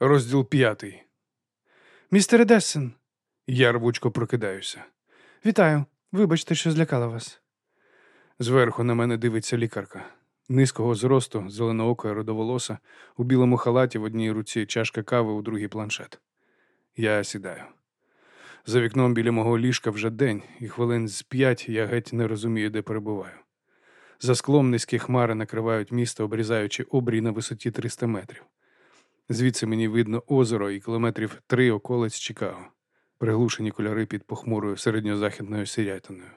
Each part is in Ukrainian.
Розділ п'ятий. Містер Дессен, Я рвучко прокидаюся. вітаю. Вибачте, що злякала вас. Зверху на мене дивиться лікарка. Низького зросту, зеленоокої родоволоса, у білому халаті в одній руці чашка кави, у другій планшет. Я сідаю. За вікном біля мого ліжка вже день, і хвилин з п'ять я геть не розумію, де перебуваю. За склом низькі хмари накривають місто, обрізаючи обрій на висоті 300 метрів. Звідси мені видно озеро і кілометрів три околиць Чикаго, приглушені кольори під похмурою середньозахідною сірятиною.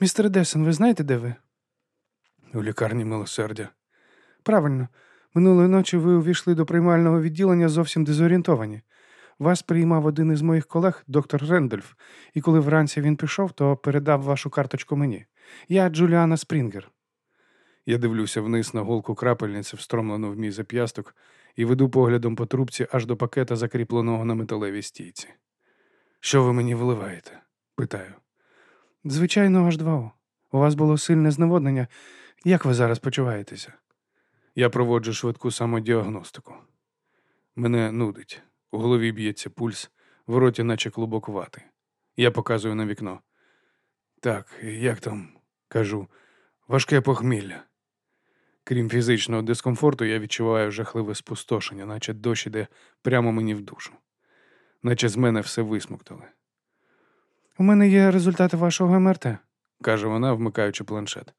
Містер Дессен, ви знаєте, де ви? У лікарні милосердя. Правильно. Минулої ночі ви увійшли до приймального відділення зовсім дезорієнтовані. Вас приймав один із моїх колег, доктор Рендольф, і коли вранці він пішов, то передав вашу карточку мені. Я Джуліана Спрінгер. Я дивлюся вниз на голку крапельниці, встромлену в мій зап'ясток, і веду поглядом по трубці аж до пакета, закріпленого на металевій стійці. Що ви мені виливаєте? питаю. Звичайно, H2O. У вас було сильне зневоднення. Як ви зараз почуваєтеся? Я проводжу швидку самодіагностику. Мене нудить. У голові б'ється пульс, в роті наче клубок вати. Я показую на вікно. Так, як там? кажу, важке похмілля. Крім фізичного дискомфорту, я відчуваю жахливе спустошення, наче дощ іде прямо мені в душу, наче з мене все висмоктали, У мене є результати вашого МРТ. каже вона, вмикаючи планшет.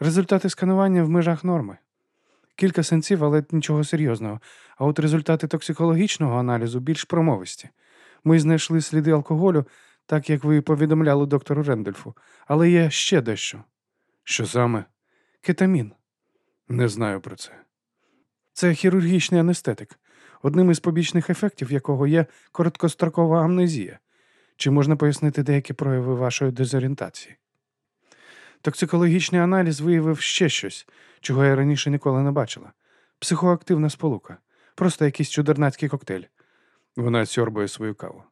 Результати сканування в межах норми. Кілька сенців, але нічого серйозного. А от результати токсикологічного аналізу більш промовисті. Ми знайшли сліди алкоголю, так як ви повідомляли доктору Рендольфу, але є ще дещо. Що саме? Кетамін. Не знаю про це. Це хірургічний анестетик, одним із побічних ефектів якого є короткострокова амнезія. Чи можна пояснити деякі прояви вашої дезорієнтації? Токсикологічний аналіз виявив ще щось, чого я раніше ніколи не бачила. Психоактивна сполука. Просто якийсь чудернацький коктейль. Вона сьорбає свою каву.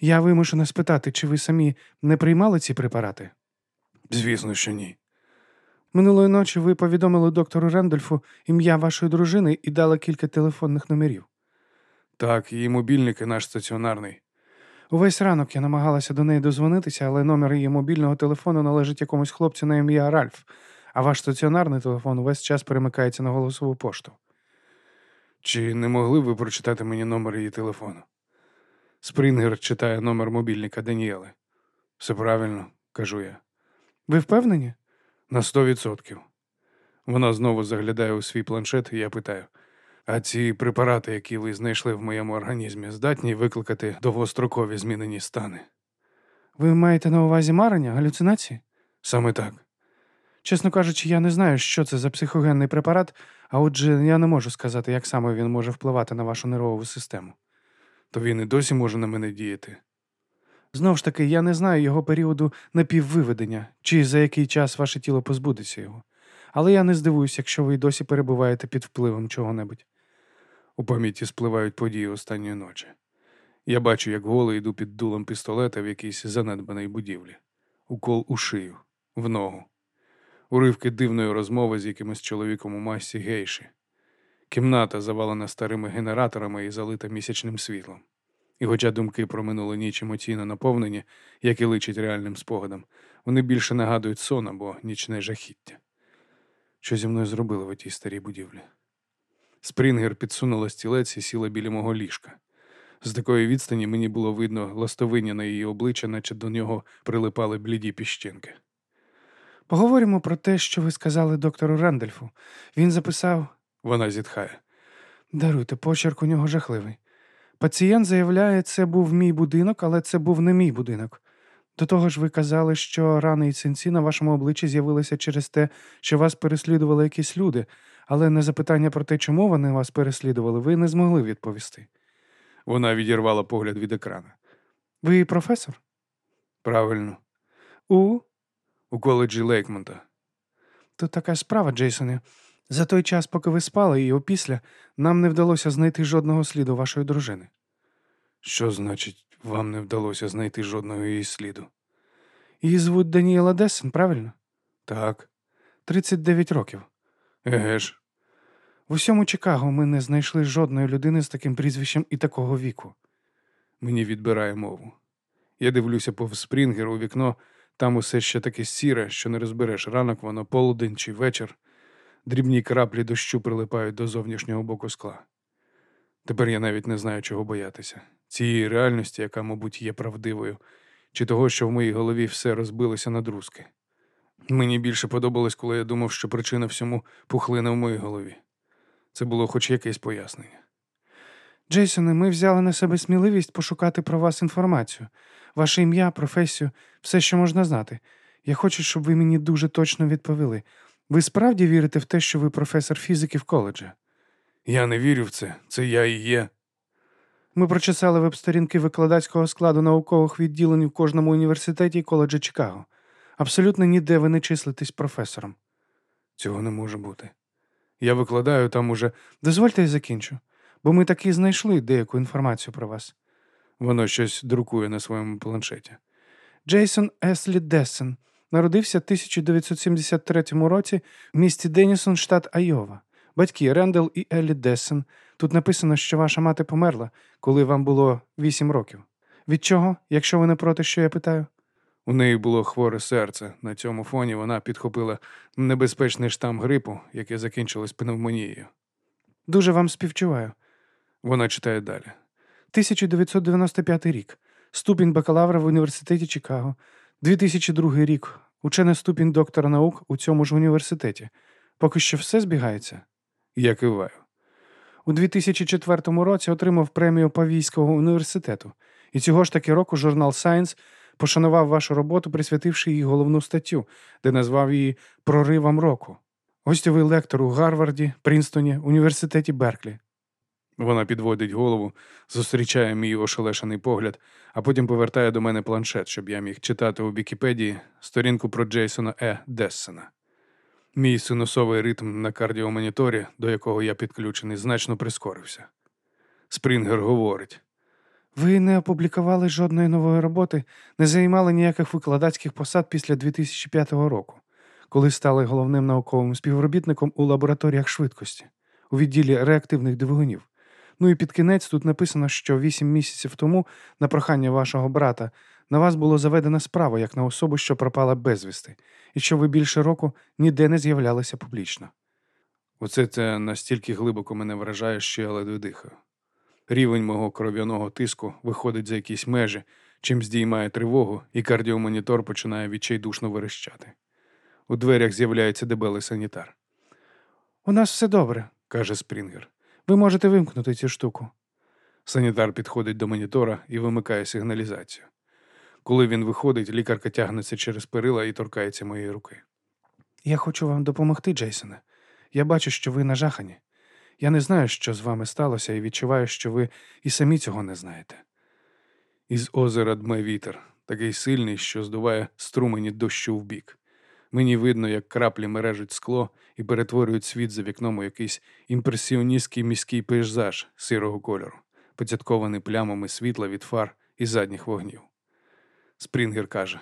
Я вимушена спитати, чи ви самі не приймали ці препарати? Звісно, що ні. Минулої ночі ви повідомили доктору Рендольфу ім'я вашої дружини і дали кілька телефонних номерів. Так, її мобільник і наш стаціонарний. Увесь ранок я намагалася до неї дозвонитися, але номер її мобільного телефону належить якомусь хлопцю на ім'я Ральф, а ваш стаціонарний телефон увесь час перемикається на голосову пошту. Чи не могли б ви прочитати мені номер її телефону? Спрінгер читає номер мобільника Даніели. Все правильно, кажу я. Ви впевнені? На сто відсотків. Вона знову заглядає у свій планшет, і я питаю: а ці препарати, які ви знайшли в моєму організмі, здатні викликати довгострокові змінені стани? Ви маєте на увазі марення, галюцинації? Саме так. Чесно кажучи, я не знаю, що це за психогенний препарат, а отже, я не можу сказати, як саме він може впливати на вашу нервову систему. То він і досі може на мене діяти. Знову ж таки, я не знаю його періоду напіввиведення, чи за який час ваше тіло позбудеться його. Але я не здивуюся, якщо ви й досі перебуваєте під впливом чого-небудь. У пам'яті спливають події останньої ночі. Я бачу, як голий йду під дулом пістолета в якійсь занедбаній будівлі, укол у шию, в ногу, уривки дивної розмови з якимось чоловіком у масці гейші. Кімната завалена старими генераторами і залита місячним світлом. І хоча думки про минулу ніч емоційно наповнені, як і личить реальним спогадам, вони більше нагадують сон або нічне жахіття. Що зі мною зробили в тій старій будівлі? Спрінгер підсунула стілець і сіла біля мого ліжка. З такої відстані мені було видно ластовиння на її обличчя, наче до нього прилипали бліді піщинки. Поговоримо про те, що ви сказали доктору Рендельфу. Він записав. Вона зітхає. Даруйте, почерк у нього жахливий. Пацієнт заявляє, це був мій будинок, але це був не мій будинок. До того ж, ви казали, що рани і синці на вашому обличчі з'явилися через те, що вас переслідували якісь люди, але на запитання про те, чому вони вас переслідували, ви не змогли відповісти. Вона відірвала погляд від екрана. Ви професор? Правильно, У? у коледжі Лейкмонта. То така справа, Джейсоне. За той час, поки ви спали, і опісля, нам не вдалося знайти жодного сліду вашої дружини. Що значить, вам не вдалося знайти жодного її сліду? Її звуть Даніела Дессен, правильно? Так, 39 років. еге ж. В усьому Чикаго ми не знайшли жодної людини з таким прізвищем і такого віку. Мені відбирає мову. Я дивлюся повз Спрінгер у вікно, там усе ще таке сіре, що не розбереш ранок, воно полудень чи вечір. Дрібні краплі дощу прилипають до зовнішнього боку скла. Тепер я навіть не знаю, чого боятися. Цієї реальності, яка, мабуть, є правдивою, чи того, що в моїй голові все розбилося на друзки. Мені більше подобалось, коли я думав, що причина всьому пухлина в моїй голові. Це було хоч якесь пояснення. Джейсоне, ми взяли на себе сміливість пошукати про вас інформацію, ваше ім'я, професію, все, що можна знати. Я хочу, щоб ви мені дуже точно відповіли. Ви справді вірите в те, що ви професор фізики в коледжі? Я не вірю в це, це я і є. Ми прочесали веб-сторінки викладацького складу наукових відділень в кожному університеті і коледжі Чикаго. Абсолютно ніде ви не числитесь професором. Цього не може бути. Я викладаю там уже. Дозвольте я закінчу, бо ми таки знайшли деяку інформацію про вас. Воно щось друкує на своєму планшеті. Джейсон Еслі Дессен народився в 1973 році в місті Денісон, штат Айова. Батьки Рендел і Еллі Дессен. Тут написано, що ваша мати померла, коли вам було 8 років. Від чого, якщо ви не проти, що я питаю? У неї було хворе серце. На цьому фоні вона підхопила небезпечний штам грипу, яке закінчилось пневмонією. Дуже вам співчуваю. Вона читає далі. 1995 рік. Ступінь бакалавра в університеті Чикаго. 2002 рік. Учений ступінь доктора наук у цьому ж університеті. Поки що все збігається. Я киваю. У 2004 році отримав премію Павійського університету. І цього ж таки року журнал Science пошанував вашу роботу, присвятивши їй головну статтю, де назвав її проривом року. Гостьовий лектор у Гарварді, Прінстоні, університеті Берклі. Вона підводить голову, зустрічає мій ошелешений погляд, а потім повертає до мене планшет, щоб я міг читати у Вікіпедії сторінку про Джейсона Е. Дессена. Мій синусовий ритм на кардіомоніторі, до якого я підключений, значно прискорився. Спрінгер говорить. Ви не опублікували жодної нової роботи, не займали ніяких викладацьких посад після 2005 року, коли стали головним науковим співробітником у лабораторіях швидкості у відділі реактивних двигунів. Ну і під кінець тут написано, що вісім місяців тому, на прохання вашого брата, на вас було заведена справа як на особу, що пропала безвісти, і що ви більше року ніде не з'являлися публічно. Оце це настільки глибоко мене вражає, що я ледве дихаю. Рівень мого кров'яного тиску виходить за якісь межі, чим здіймає тривогу, і кардіомонітор починає відчайдушно верещати. У дверях з'являється дебелий санітар. У нас все добре, каже Спрінгер. Ви можете вимкнути цю штуку. Санітар підходить до монітора і вимикає сигналізацію. Коли він виходить, лікарка тягнеться через перила і торкається моєї руки. Я хочу вам допомогти, Джейсоне. Я бачу, що ви нажахані. Я не знаю, що з вами сталося, і відчуваю, що ви і самі цього не знаєте. Із озера дме вітер, такий сильний, що здуває струмені дощу вбік. Мені видно, як краплі мережуть скло і перетворюють світ за вікном у якийсь імпресіоністський міський пейзаж сирого кольору, поцяткований плямами світла від фар і задніх вогнів. Спрінгер каже: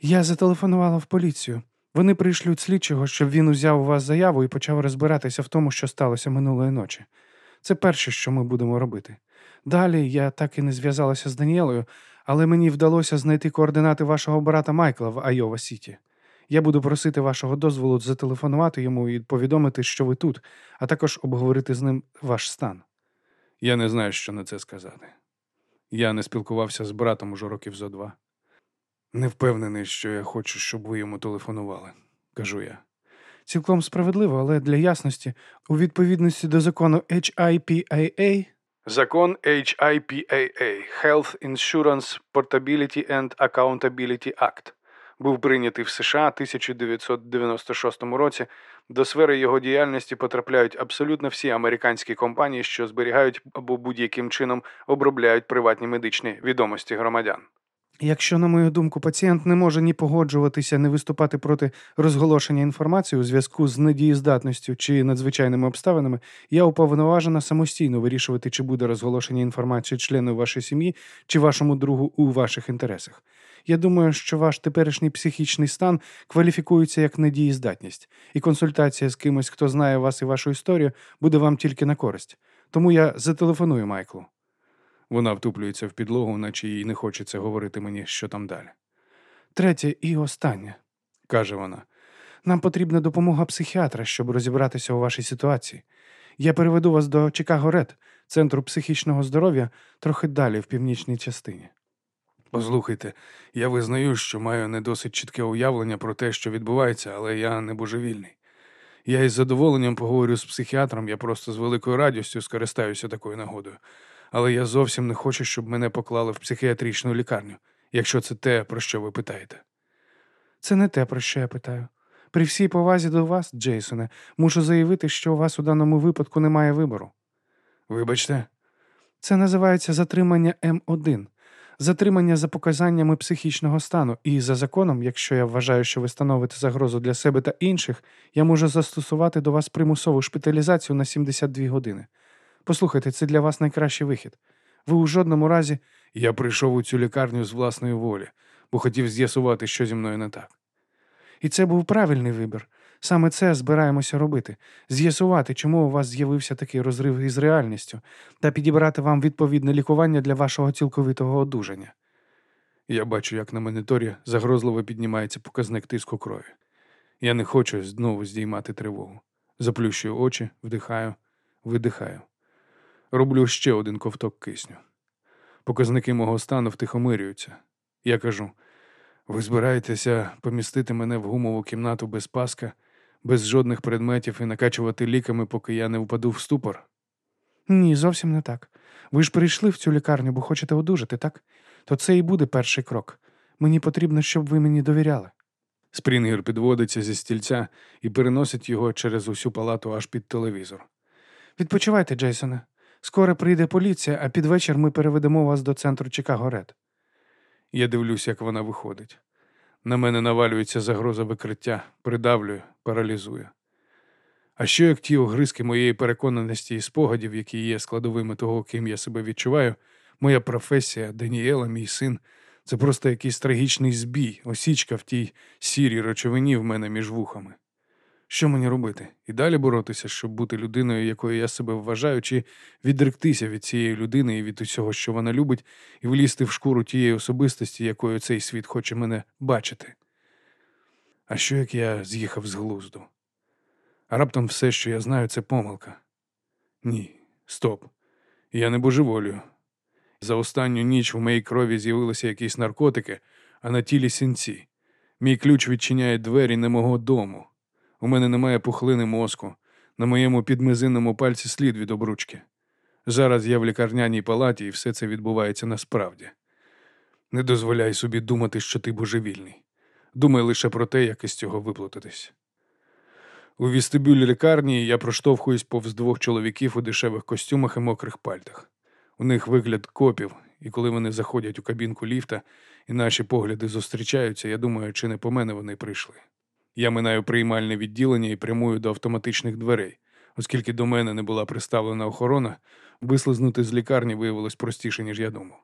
Я зателефонувала в поліцію. Вони прийшлють слідчого, щоб він узяв у вас заяву і почав розбиратися в тому, що сталося минулої ночі. Це перше, що ми будемо робити. Далі я так і не зв'язалася з Даніелою, але мені вдалося знайти координати вашого брата Майкла в Айова Сіті. Я буду просити вашого дозволу зателефонувати йому і повідомити, що ви тут, а також обговорити з ним ваш стан. Я не знаю, що на це сказати. Я не спілкувався з братом уже років зо два. Не впевнений, що я хочу, щоб ви йому телефонували, кажу я. Цілком справедливо, але для ясності, у відповідності до закону HIPAA Закон HIPAA Health Insurance Portability and Accountability Act був прийнятий в США 1996 році. До сфери його діяльності потрапляють абсолютно всі американські компанії, що зберігають або будь-яким чином обробляють приватні медичні відомості громадян. Якщо, на мою думку, пацієнт не може ні погоджуватися, ні виступати проти розголошення інформації у зв'язку з недієздатністю чи надзвичайними обставинами, я уповноважена самостійно вирішувати, чи буде розголошення інформації члену вашої сім'ї чи вашому другу у ваших інтересах. Я думаю, що ваш теперішній психічний стан кваліфікується як недієздатність, і консультація з кимось, хто знає вас і вашу історію, буде вам тільки на користь. Тому я зателефоную Майклу. Вона втуплюється в підлогу, наче їй не хочеться говорити мені, що там далі. Третє і останнє. каже вона. Нам потрібна допомога психіатра, щоб розібратися у вашій ситуації. Я переведу вас до Чикаго Ред, центру психічного здоров'я, трохи далі, в північній частині. Послухайте, я визнаю, що маю не досить чітке уявлення про те, що відбувається, але я не божевільний. Я із задоволенням поговорю з психіатром, я просто з великою радістю скористаюся такою нагодою. Але я зовсім не хочу, щоб мене поклали в психіатричну лікарню, якщо це те, про що ви питаєте. Це не те, про що я питаю. При всій повазі до вас, Джейсоне, мушу заявити, що у вас у даному випадку немає вибору. Вибачте, Це називається затримання М1. Затримання за показаннями психічного стану, і за законом, якщо я вважаю, що ви становите загрозу для себе та інших, я можу застосувати до вас примусову шпиталізацію на 72 години. Послухайте, це для вас найкращий вихід. Ви у жодному разі я прийшов у цю лікарню з власної волі, бо хотів з'ясувати, що зі мною не так. І це був правильний вибір. Саме це збираємося робити: з'ясувати, чому у вас з'явився такий розрив із реальністю, та підібрати вам відповідне лікування для вашого цілковитого одужання. Я бачу, як на моніторі загрозливо піднімається показник тиску крові. Я не хочу знову здіймати тривогу. Заплющую очі, вдихаю, видихаю. Роблю ще один ковток кисню. Показники мого стану втихомирюються. Я кажу: ви збираєтеся помістити мене в гумову кімнату без паска, без жодних предметів і накачувати ліками, поки я не впаду в ступор. Ні, зовсім не так. Ви ж прийшли в цю лікарню, бо хочете одужати, так? То це і буде перший крок. Мені потрібно, щоб ви мені довіряли. Спрінгер підводиться зі стільця і переносить його через усю палату аж під телевізор. Відпочивайте, Джейсоне. Скоро прийде поліція, а під вечір ми переведемо вас до центру Чикаго Ред. Я дивлюсь, як вона виходить. На мене навалюється загроза викриття, придавлює, паралізує. А що як ті огризки моєї переконаності і спогадів, які є складовими того, ким я себе відчуваю, моя професія, Даніела, мій син, це просто якийсь трагічний збій, осічка в тій сірій речовині в мене між вухами. Що мені робити? І далі боротися, щоб бути людиною, якою я себе вважаю, чи відректися від цієї людини і від усього, що вона любить, і влізти в шкуру тієї особистості, якою цей світ хоче мене бачити. А що як я з'їхав з глузду? А раптом все, що я знаю, це помилка. Ні, стоп. Я не божеволюю. За останню ніч в моїй крові з'явилися якісь наркотики, а на тілі синці. Мій ключ відчиняє двері не мого дому. У мене немає пухлини мозку, на моєму підмизинному пальці слід від обручки. Зараз я в лікарняній палаті і все це відбувається насправді. Не дозволяй собі думати, що ти божевільний. Думай лише про те, як із цього виплутатись. У вістибюлі лікарні я проштовхуюсь повз двох чоловіків у дешевих костюмах і мокрих пальтах. У них вигляд копів, і коли вони заходять у кабінку ліфта і наші погляди зустрічаються, я думаю, чи не по мене вони прийшли. Я минаю приймальне відділення і прямую до автоматичних дверей. Оскільки до мене не була приставлена охорона, вислизнути з лікарні виявилось простіше, ніж я думав.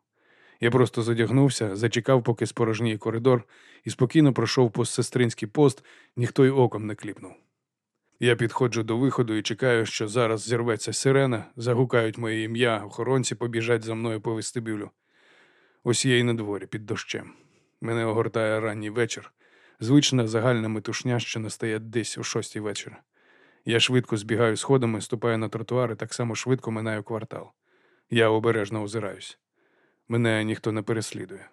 Я просто задягнувся, зачекав, поки спорожніє коридор, і спокійно пройшов постсестринський пост, ніхто й оком не кліпнув. Я підходжу до виходу і чекаю, що зараз зірветься сирена, загукають моє ім'я, охоронці побіжать за мною по вестибюлю. Ось я й на дворі під дощем. Мене огортає ранній вечір, звична загальна метушня, що настає десь о шостій вечора. Я швидко збігаю сходами, ступаю на тротуар і так само швидко минаю квартал. Я обережно озираюсь. Мене ніхто не переслідує.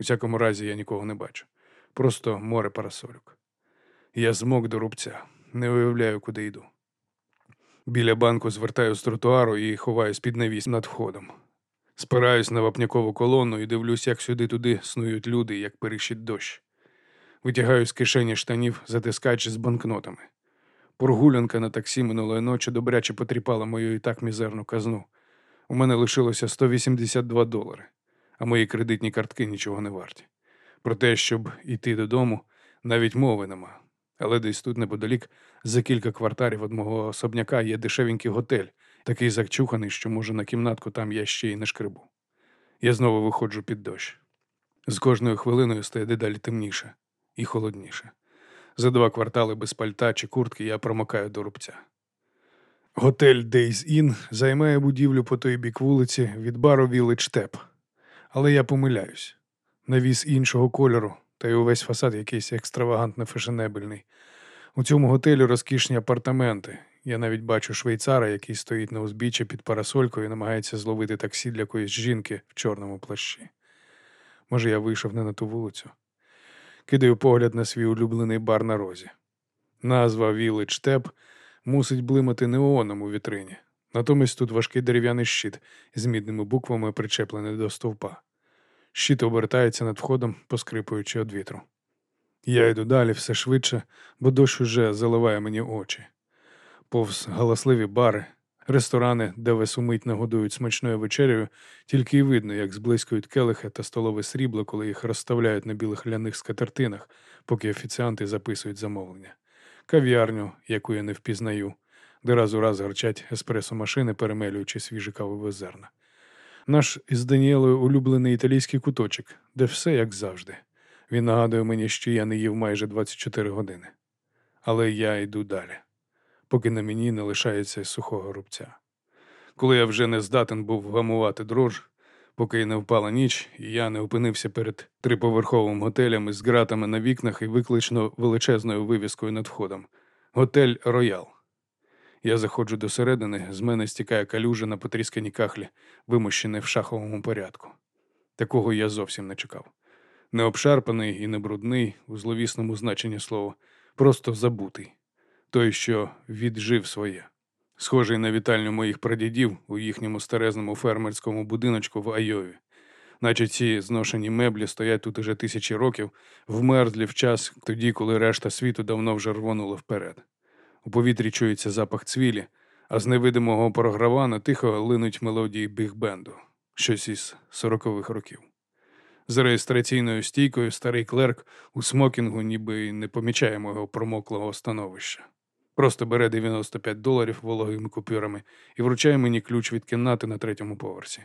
У всякому разі, я нікого не бачу. Просто море парасольок. Я змок до рубця, не уявляю, куди йду. Біля банку звертаю з тротуару і ховаюсь під навіс над входом. Спираюсь на вапнякову колону і дивлюсь, як сюди-туди снують люди, як перещить дощ. Витягаю з кишені штанів затискач з банкнотами. Прогулянка на таксі минулої ночі добряче потріпала мою і так мізерну казну. У мене лишилося 182 долари. а мої кредитні картки нічого не варті. Про те, щоб іти додому, навіть мови нема. Але десь тут неподалік, за кілька кварталів від мого особняка є дешевенький готель, такий закчуханий, що, може, на кімнатку там я ще й не шкребу. Я знову виходжу під дощ. З кожною хвилиною стає дедалі темніше і холодніше. За два квартали без пальта чи куртки я промокаю до рубця. Готель Days Inn займає будівлю по той бік вулиці від бару Village Tep. Але я помиляюсь. Навіс іншого кольору, та й увесь фасад якийсь екстравагантно фешенебельний. У цьому готелі розкішні апартаменти. Я навіть бачу швейцара, який стоїть на узбіччі під парасолькою і намагається зловити таксі для якоїсь жінки в чорному плащі. Може, я вийшов не на ту вулицю. Кидаю погляд на свій улюблений бар на розі. Назва Village Tep мусить блимати неоном у вітрині. Натомість тут важкий дерев'яний щит з мідними буквами причеплений до стовпа. Щит обертається над входом, поскрипуючи від вітру. Я йду далі все швидше, бо дощ уже заливає мені очі. Повз галасливі бари, ресторани, де весь умить нагодують смачною вечерею, тільки й видно, як зблискують келихи та столове срібло, коли їх розставляють на білих ляних скатертинах, поки офіціанти записують замовлення. Кав'ярню, яку я не впізнаю, де раз у раз гарчать еспресо-машини, перемелюючи свіжі кавові зерна. Наш із Даніелою улюблений італійський куточок, де все як завжди. Він нагадує мені, що я не їв майже 24 години. Але я йду далі, поки на мені не лишається сухого рубця. Коли я вже не здатен був вгамувати дрож, поки не впала ніч, і я не опинився перед триповерховим готелем із ґратами на вікнах і виклично величезною вивіскою над входом. Готель Роял. Я заходжу до середини, з мене стікає калюжа на потріскані кахлі, вимощене в шаховому порядку. Такого я зовсім не чекав. Не обшарпаний і не брудний, у зловісному значенні слова, просто забутий. Той, що віджив своє. Схожий на вітальню моїх прадідів у їхньому старезному фермерському будиночку в Айові. Наче ці зношені меблі стоять тут уже тисячі років, вмерзлі в час тоді, коли решта світу давно вже рвонула вперед. У повітрі чується запах цвілі, а з невидимого програвана тихо линуть мелодії бігбенду, щось із сорокових років. З реєстраційною стійкою старий клерк у смокінгу ніби не помічає мого промоклого становища. Просто бере 95 доларів вологими купюрами і вручає мені ключ від кімнати на третьому поверсі.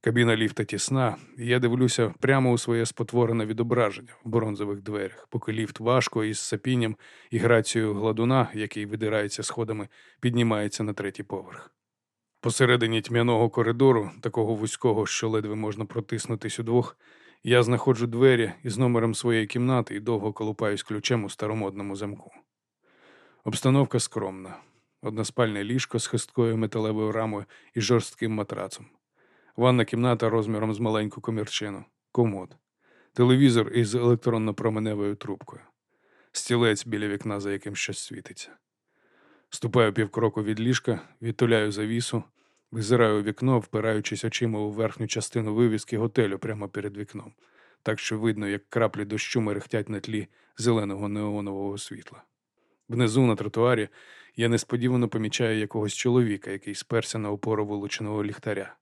Кабіна ліфта тісна, і я дивлюся прямо у своє спотворене відображення в бронзових дверях, поки ліфт важко із сапінням і грацією гладуна, який видирається сходами, піднімається на третій поверх. Посередині тьмяного коридору, такого вузького, що ледве можна протиснутись удвох, я знаходжу двері із номером своєї кімнати і довго колупаюсь ключем у старомодному замку. Обстановка скромна. Односпальне ліжко з хисткою металевою рамою і жорстким матрацом. Ванна кімната розміром з маленьку комірчину, комод, телевізор із електронно-променевою трубкою, стілець біля вікна, за яким щось світиться. Ступаю півкроку від ліжка, відтуляю завісу, визираю вікно, впираючись очима у верхню частину вивіски готелю прямо перед вікном, так що видно, як краплі дощу мерехтять на тлі зеленого неонового світла. Внизу на тротуарі я несподівано помічаю якогось чоловіка, який сперся на опору вилученого ліхтаря.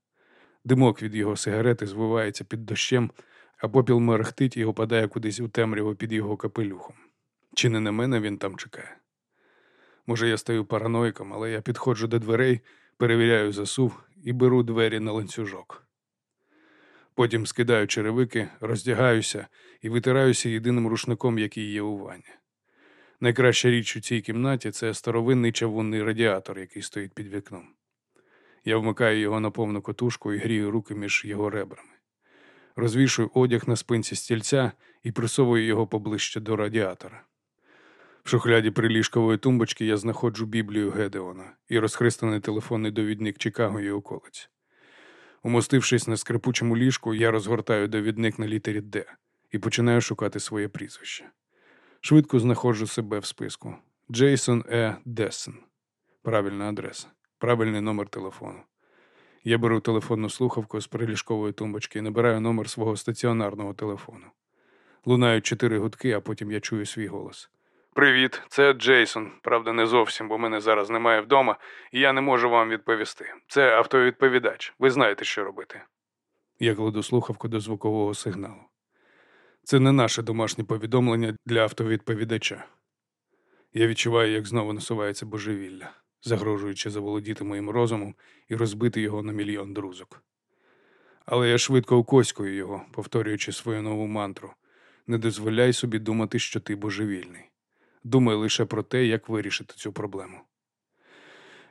Димок від його сигарети звивається під дощем, а попіл мерехтить і опадає кудись у темряву під його капелюхом. Чи не на мене він там чекає? Може, я стаю параноїком, але я підходжу до дверей, перевіряю засув і беру двері на ланцюжок. Потім скидаю черевики, роздягаюся і витираюся єдиним рушником, який є у ванні. Найкраща річ у цій кімнаті це старовинний чавунний радіатор, який стоїть під вікном. Я вмикаю його на повну котушку і грію руки між його ребрами. Розвішую одяг на спинці стільця і присовую його поближче до радіатора. В шухляді приліжкової тумбочки я знаходжу Біблію Гедеона і розхристаний телефонний довідник Чикаго і околиць. Умостившись на скрипучому ліжку, я розгортаю довідник на літері Д і починаю шукати своє прізвище. Швидко знаходжу себе в списку. Джейсон Е. Дессен. Правильна адреса, правильний номер телефону. Я беру телефонну слухавку з приліжкової тумбочки і набираю номер свого стаціонарного телефону. Лунають чотири гудки, а потім я чую свій голос. Привіт, це Джейсон. Правда, не зовсім, бо мене зараз немає вдома, і я не можу вам відповісти. Це автовідповідач. Ви знаєте, що робити. Я кладу слухавку до звукового сигналу. Це не наше домашнє повідомлення для автовідповідача. Я відчуваю, як знову насувається божевілля, загрожуючи заволодіти моїм розумом і розбити його на мільйон друзок. Але я швидко укоськую його, повторюючи свою нову мантру. Не дозволяй собі думати, що ти божевільний. Думай лише про те, як вирішити цю проблему.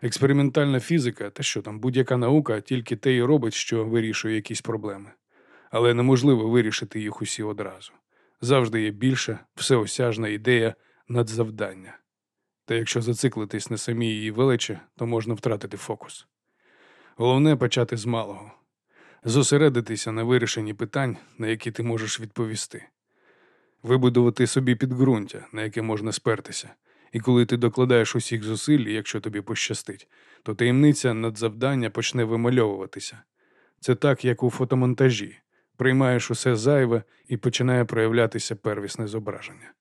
Експериментальна фізика, та що там, будь-яка наука, тільки те й робить, що вирішує якісь проблеми. Але неможливо вирішити їх усі одразу. Завжди є більша, всеосяжна ідея надзавдання. Та якщо зациклитись на самій її величі, то можна втратити фокус. Головне почати з малого, зосередитися на вирішенні питань, на які ти можеш відповісти, вибудувати собі підґрунтя, на яке можна спертися, і коли ти докладаєш усіх зусиль, якщо тобі пощастить, то таємниця надзавдання почне вимальовуватися. Це так, як у фотомонтажі. Приймаєш усе зайве і починає проявлятися первісне зображення.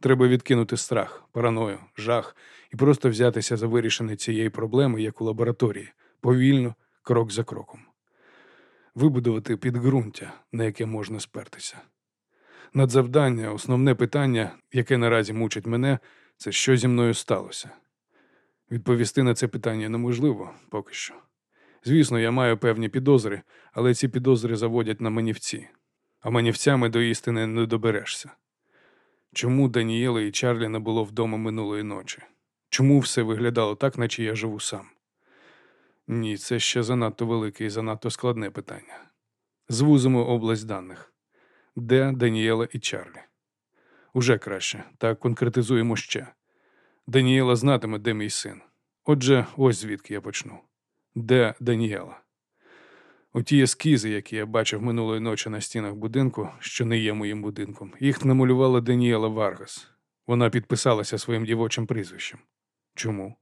Треба відкинути страх, параною, жах і просто взятися за вирішення цієї проблеми, як у лабораторії, повільно, крок за кроком. Вибудувати підґрунтя, на яке можна спертися. Надзавдання, основне питання, яке наразі мучить мене, це що зі мною сталося. Відповісти на це питання неможливо поки що. Звісно, я маю певні підозри, але ці підозри заводять на манівці, а манівцями до істини не доберешся. Чому Данієла і Чарлі не було вдома минулої ночі? Чому все виглядало так, наче я живу сам? Ні, це ще занадто велике і занадто складне питання. Звузимо область даних. Де Данієла і Чарлі? Уже краще, так конкретизуємо ще. Данієла знатиме, де мій син. Отже, ось звідки я почну. Де Данієла? Оті ескізи, які я бачив минулої ночі на стінах будинку, що не є моїм будинком, їх намалювала Даніела Варгас. Вона підписалася своїм дівочим прізвищем. Чому?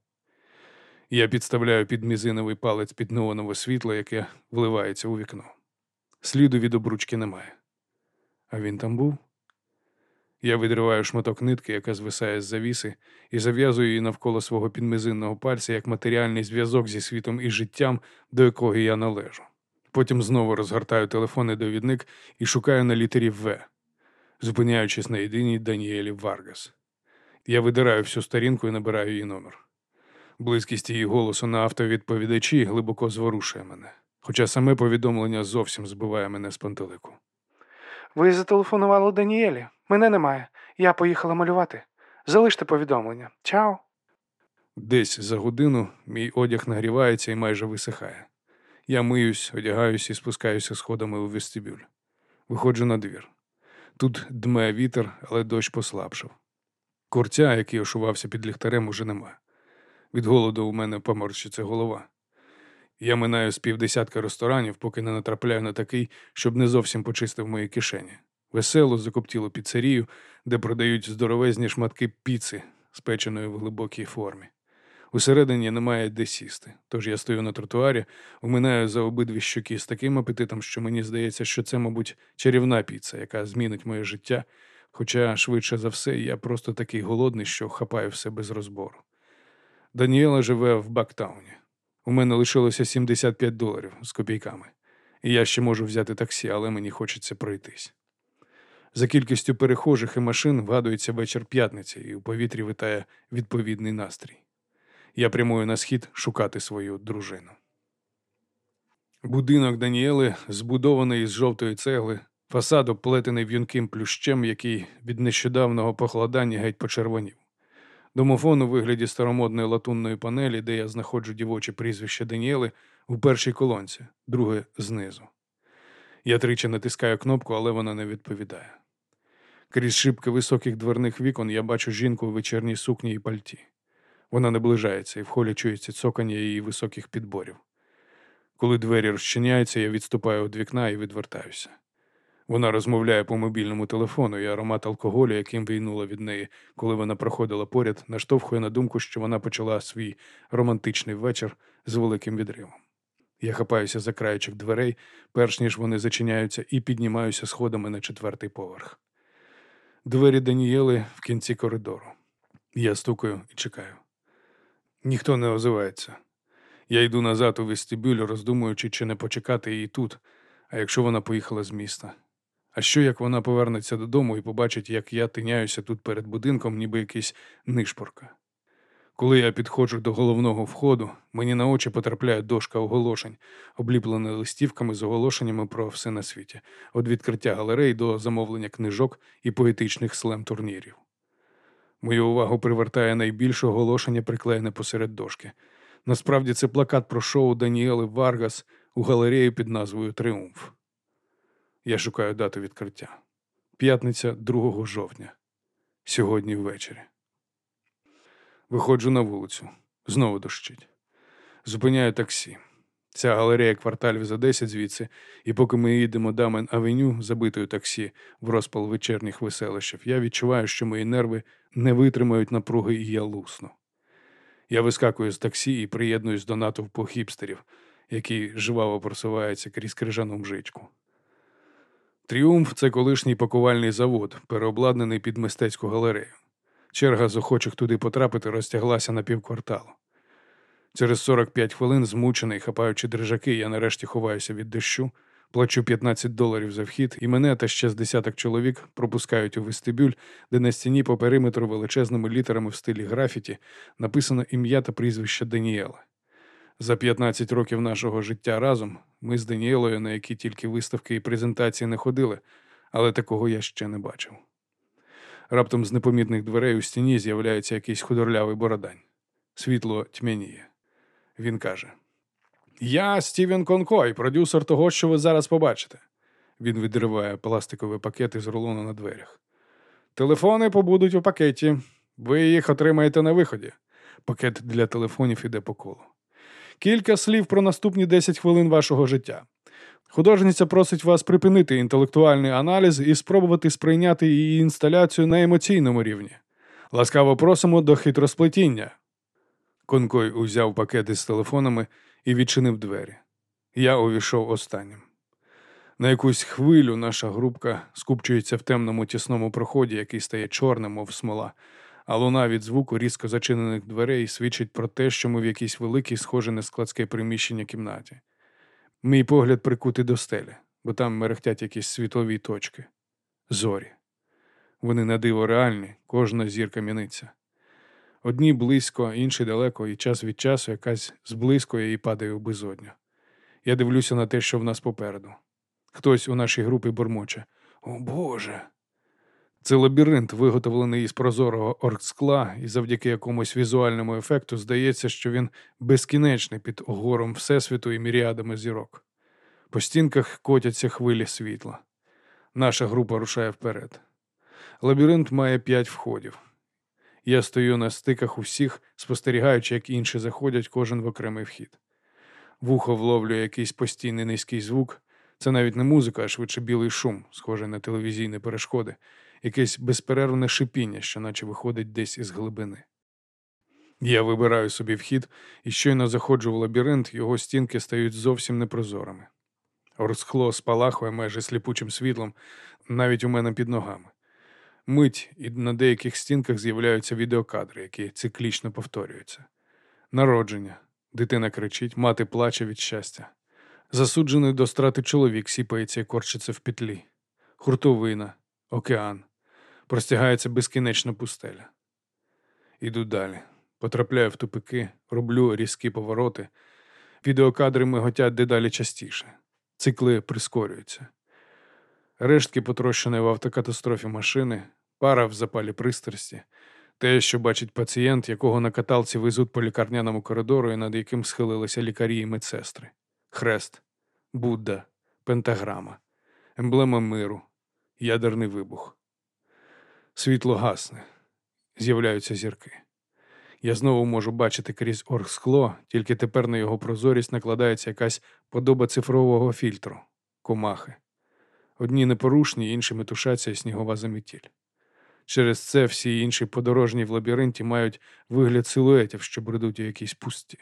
Я підставляю під мізиновий палець під неонове світло, яке вливається у вікно. Сліду від обручки немає. А він там був? Я видриваю шматок нитки, яка звисає з завіси, і зав'язую її навколо свого підмизинного пальця як матеріальний зв'язок зі світом і життям, до якого я належу. Потім знову розгортаю телефонний довідник і шукаю на літері В, зупиняючись на єдиній Даніелі Варгас. Я видираю всю сторінку і набираю її номер. Близькість її голосу на автовідповідачі глибоко зворушує мене, хоча саме повідомлення зовсім збиває мене з пантелику. Ви зателефонували Даніелі. Мене немає. Я поїхала малювати. Залиште повідомлення. Чао. Десь за годину мій одяг нагрівається і майже висихає. Я миюсь, одягаюсь і спускаюся сходами у вестибюль. Виходжу на двір. Тут дме вітер, але дощ послабшав. Курця, який ошувався під ліхтарем, уже нема. Від голоду у мене поморщиться голова. Я минаю з півдесятка ресторанів, поки не натрапляю на такий, щоб не зовсім почистив мої кишені. Веселу, закоптілу піцерію, де продають здоровезні шматки піци, спеченої в глибокій формі. Усередині немає де сісти, тож я стою на тротуарі, уминаю за обидві щоки з таким апетитом, що мені здається, що це, мабуть, чарівна піца, яка змінить моє життя. Хоча, швидше за все, я просто такий голодний, що хапаю все без розбору. Даніела живе в Бактауні. У мене лишилося 75 доларів з копійками, і я ще можу взяти таксі, але мені хочеться пройтись. За кількістю перехожих і машин вгадується вечір п'ятниці, і у повітрі витає відповідний настрій. Я прямую на схід шукати свою дружину. Будинок Даніели збудований із жовтої цегли, фасад обплетений в'юнким плющем, який від нещодавнього похолодання геть почервонів. Домофон у вигляді старомодної латунної панелі, де я знаходжу дівоче прізвище Даніели, у першій колонці, друге знизу. Я тричі натискаю кнопку, але вона не відповідає. Крізь шибки високих дверних вікон я бачу жінку у вечірній сукні і пальті. Вона наближається і в холі чується цокання її високих підборів. Коли двері розчиняються, я відступаю від вікна і відвертаюся. Вона розмовляє по мобільному телефону, і аромат алкоголю, яким війнула від неї, коли вона проходила поряд, наштовхує на думку, що вона почала свій романтичний вечір з великим відривом. Я хапаюся за краєчок дверей, перш ніж вони зачиняються, і піднімаюся сходами на четвертий поверх. Двері Данієли в кінці коридору. Я стукаю і чекаю. Ніхто не озивається. Я йду назад у вестибюль, роздумуючи, чи не почекати її тут, А якщо вона поїхала з міста? А що як вона повернеться додому і побачить, як я тиняюся тут перед будинком, ніби якийсь нишпорка? Коли я підходжу до головного входу, мені на очі потрапляє дошка оголошень, обліплена листівками з оголошеннями про все на світі, від відкриття галерей до замовлення книжок і поетичних слем-турнірів. Мою увагу привертає найбільше оголошення, приклеєне посеред дошки. Насправді це плакат про шоу Даніели Варгас у галереї під назвою Тріумф. Я шукаю дату відкриття. П'ятниця 2 жовтня. Сьогодні ввечері. Виходжу на вулицю. Знову дощить. Зупиняю таксі. Ця галерея кварталів за 10 звідси, і поки ми їдемо Дамен Авеню, забитою таксі в розпал вечірніх веселищів, я відчуваю, що мої нерви не витримають напруги, і я лусну. Я вискакую з таксі і приєднуюсь до натовпу хіпстерів, який жваво просувається крізь крижану мжичку. Тріумф це колишній пакувальний завод, переобладнаний під мистецьку галерею. Черга з охочих туди потрапити розтяглася на півкварталу. Через 45 хвилин, змучений, хапаючи дрижаки, я нарешті ховаюся від дощу, плачу 15 доларів за вхід, і мене та ще з десяток чоловік пропускають у вестибюль, де на стіні по периметру величезними літерами в стилі графіті написано ім'я та прізвище Даніела. За 15 років нашого життя разом ми з Даніелою, на які тільки виставки і презентації не ходили, але такого я ще не бачив. Раптом з непомітних дверей у стіні з'являється якийсь худорлявий бородань. Світло тьмяніє. Він каже: Я Стівен Конкой, продюсер того, що ви зараз побачите. Він відриває пластикові пакети з рулону на дверях. Телефони побудуть у пакеті. Ви їх отримаєте на виході. Пакет для телефонів іде по колу. Кілька слів про наступні 10 хвилин вашого життя. Художниця просить вас припинити інтелектуальний аналіз і спробувати сприйняти її інсталяцію на емоційному рівні. Ласкаво просимо до хитросплетіння. Конкой узяв пакети з телефонами і відчинив двері. Я увійшов останнім. На якусь хвилю наша групка скупчується в темному тісному проході, який стає чорним, мов смола, а луна від звуку різко зачинених дверей свідчить про те, що ми в якійсь великій, схоже на складське приміщення кімнаті. Мій погляд прикутий до стелі, бо там мерехтять якісь світлові точки. Зорі. Вони на диво реальні, кожна зірка міниться. Одні близько, інші далеко, і час від часу якась зблискує і падає в безодню. Я дивлюся на те, що в нас попереду. Хтось у нашій групі бурмоче. О Боже. Це лабіринт, виготовлений із прозорого оргскла, і завдяки якомусь візуальному ефекту здається, що він безкінечний під огором Всесвіту і міріадами зірок. По стінках котяться хвилі світла. Наша група рушає вперед. Лабіринт має п'ять входів. Я стою на стиках усіх, спостерігаючи, як інші заходять кожен в окремий вхід. Вухо вловлює якийсь постійний низький звук. Це навіть не музика, а швидше білий шум, схожий на телевізійні перешкоди, якесь безперервне шипіння, що наче виходить десь із глибини. Я вибираю собі вхід і щойно заходжу в лабіринт, його стінки стають зовсім непрозорими. Орсхло спалахує майже сліпучим світлом, навіть у мене під ногами. Мить, і на деяких стінках з'являються відеокадри, які циклічно повторюються. Народження. Дитина кричить, мати плаче від щастя. Засуджений до страти чоловік сіпається і корчиться в петлі. Хуртовина, океан. Простягається безкінечна пустеля. Іду далі. Потрапляю в тупики, роблю різкі повороти. Відеокадри миготять дедалі частіше. Цикли прискорюються. Рештки потрощеної в автокатастрофі машини, пара в запалі пристрасті, те, що бачить пацієнт, якого на каталці везуть по лікарняному коридору і над яким схилилися лікарі і медсестри, хрест, Будда, пентаграма, емблема миру, ядерний вибух. Світло гасне, з'являються зірки. Я знову можу бачити крізь оргскло, тільки тепер на його прозорість накладається якась подоба цифрового фільтру, комахи. Одні непорушні, інші метушаться і снігова замітіль. Через це всі інші подорожні в лабіринті мають вигляд силуетів, що бредуть у якійсь пусті.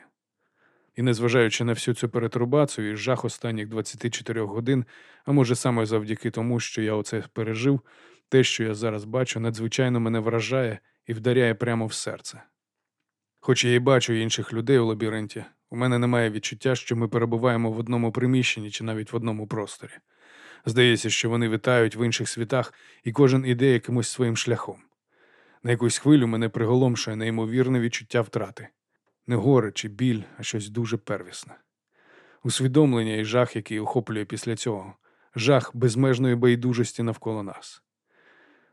І незважаючи на всю цю перетрубацію і жах останніх 24 годин, а може саме завдяки тому, що я оце пережив, те, що я зараз бачу, надзвичайно мене вражає і вдаряє прямо в серце. Хоч я і бачу інших людей у лабіринті, У мене немає відчуття, що ми перебуваємо в одному приміщенні чи навіть в одному просторі. Здається, що вони витають в інших світах, і кожен іде якимось своїм шляхом. На якусь хвилю мене приголомшує неймовірне відчуття втрати. Не горе чи біль, а щось дуже первісне. Усвідомлення і жах, який охоплює після цього, жах безмежної байдужості навколо нас.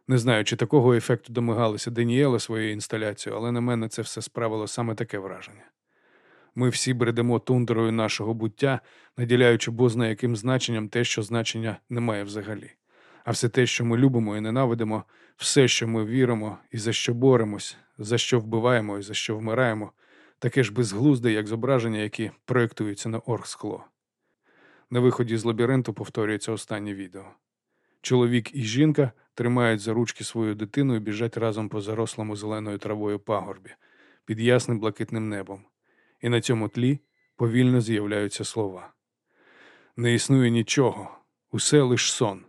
Не знаю, чи такого ефекту домигалися Даніела своєю інсталяцією, але на мене це все справило саме таке враження. Ми всі бредемо тундрою нашого буття, наділяючи бозна яким значенням те, що значення немає взагалі. А все те, що ми любимо і ненавидимо, все, що ми віримо і за що боремось, за що вбиваємо і за що вмираємо, таке ж безглузде, як зображення, які проєктуються на оргскло. На виході з лабіринту повторюється останнє відео. Чоловік і жінка тримають за ручки свою дитину і біжать разом по зарослому зеленою травою пагорбі під ясним блакитним небом. І на цьому тлі повільно з'являються слова. Не існує нічого, усе лиш сон.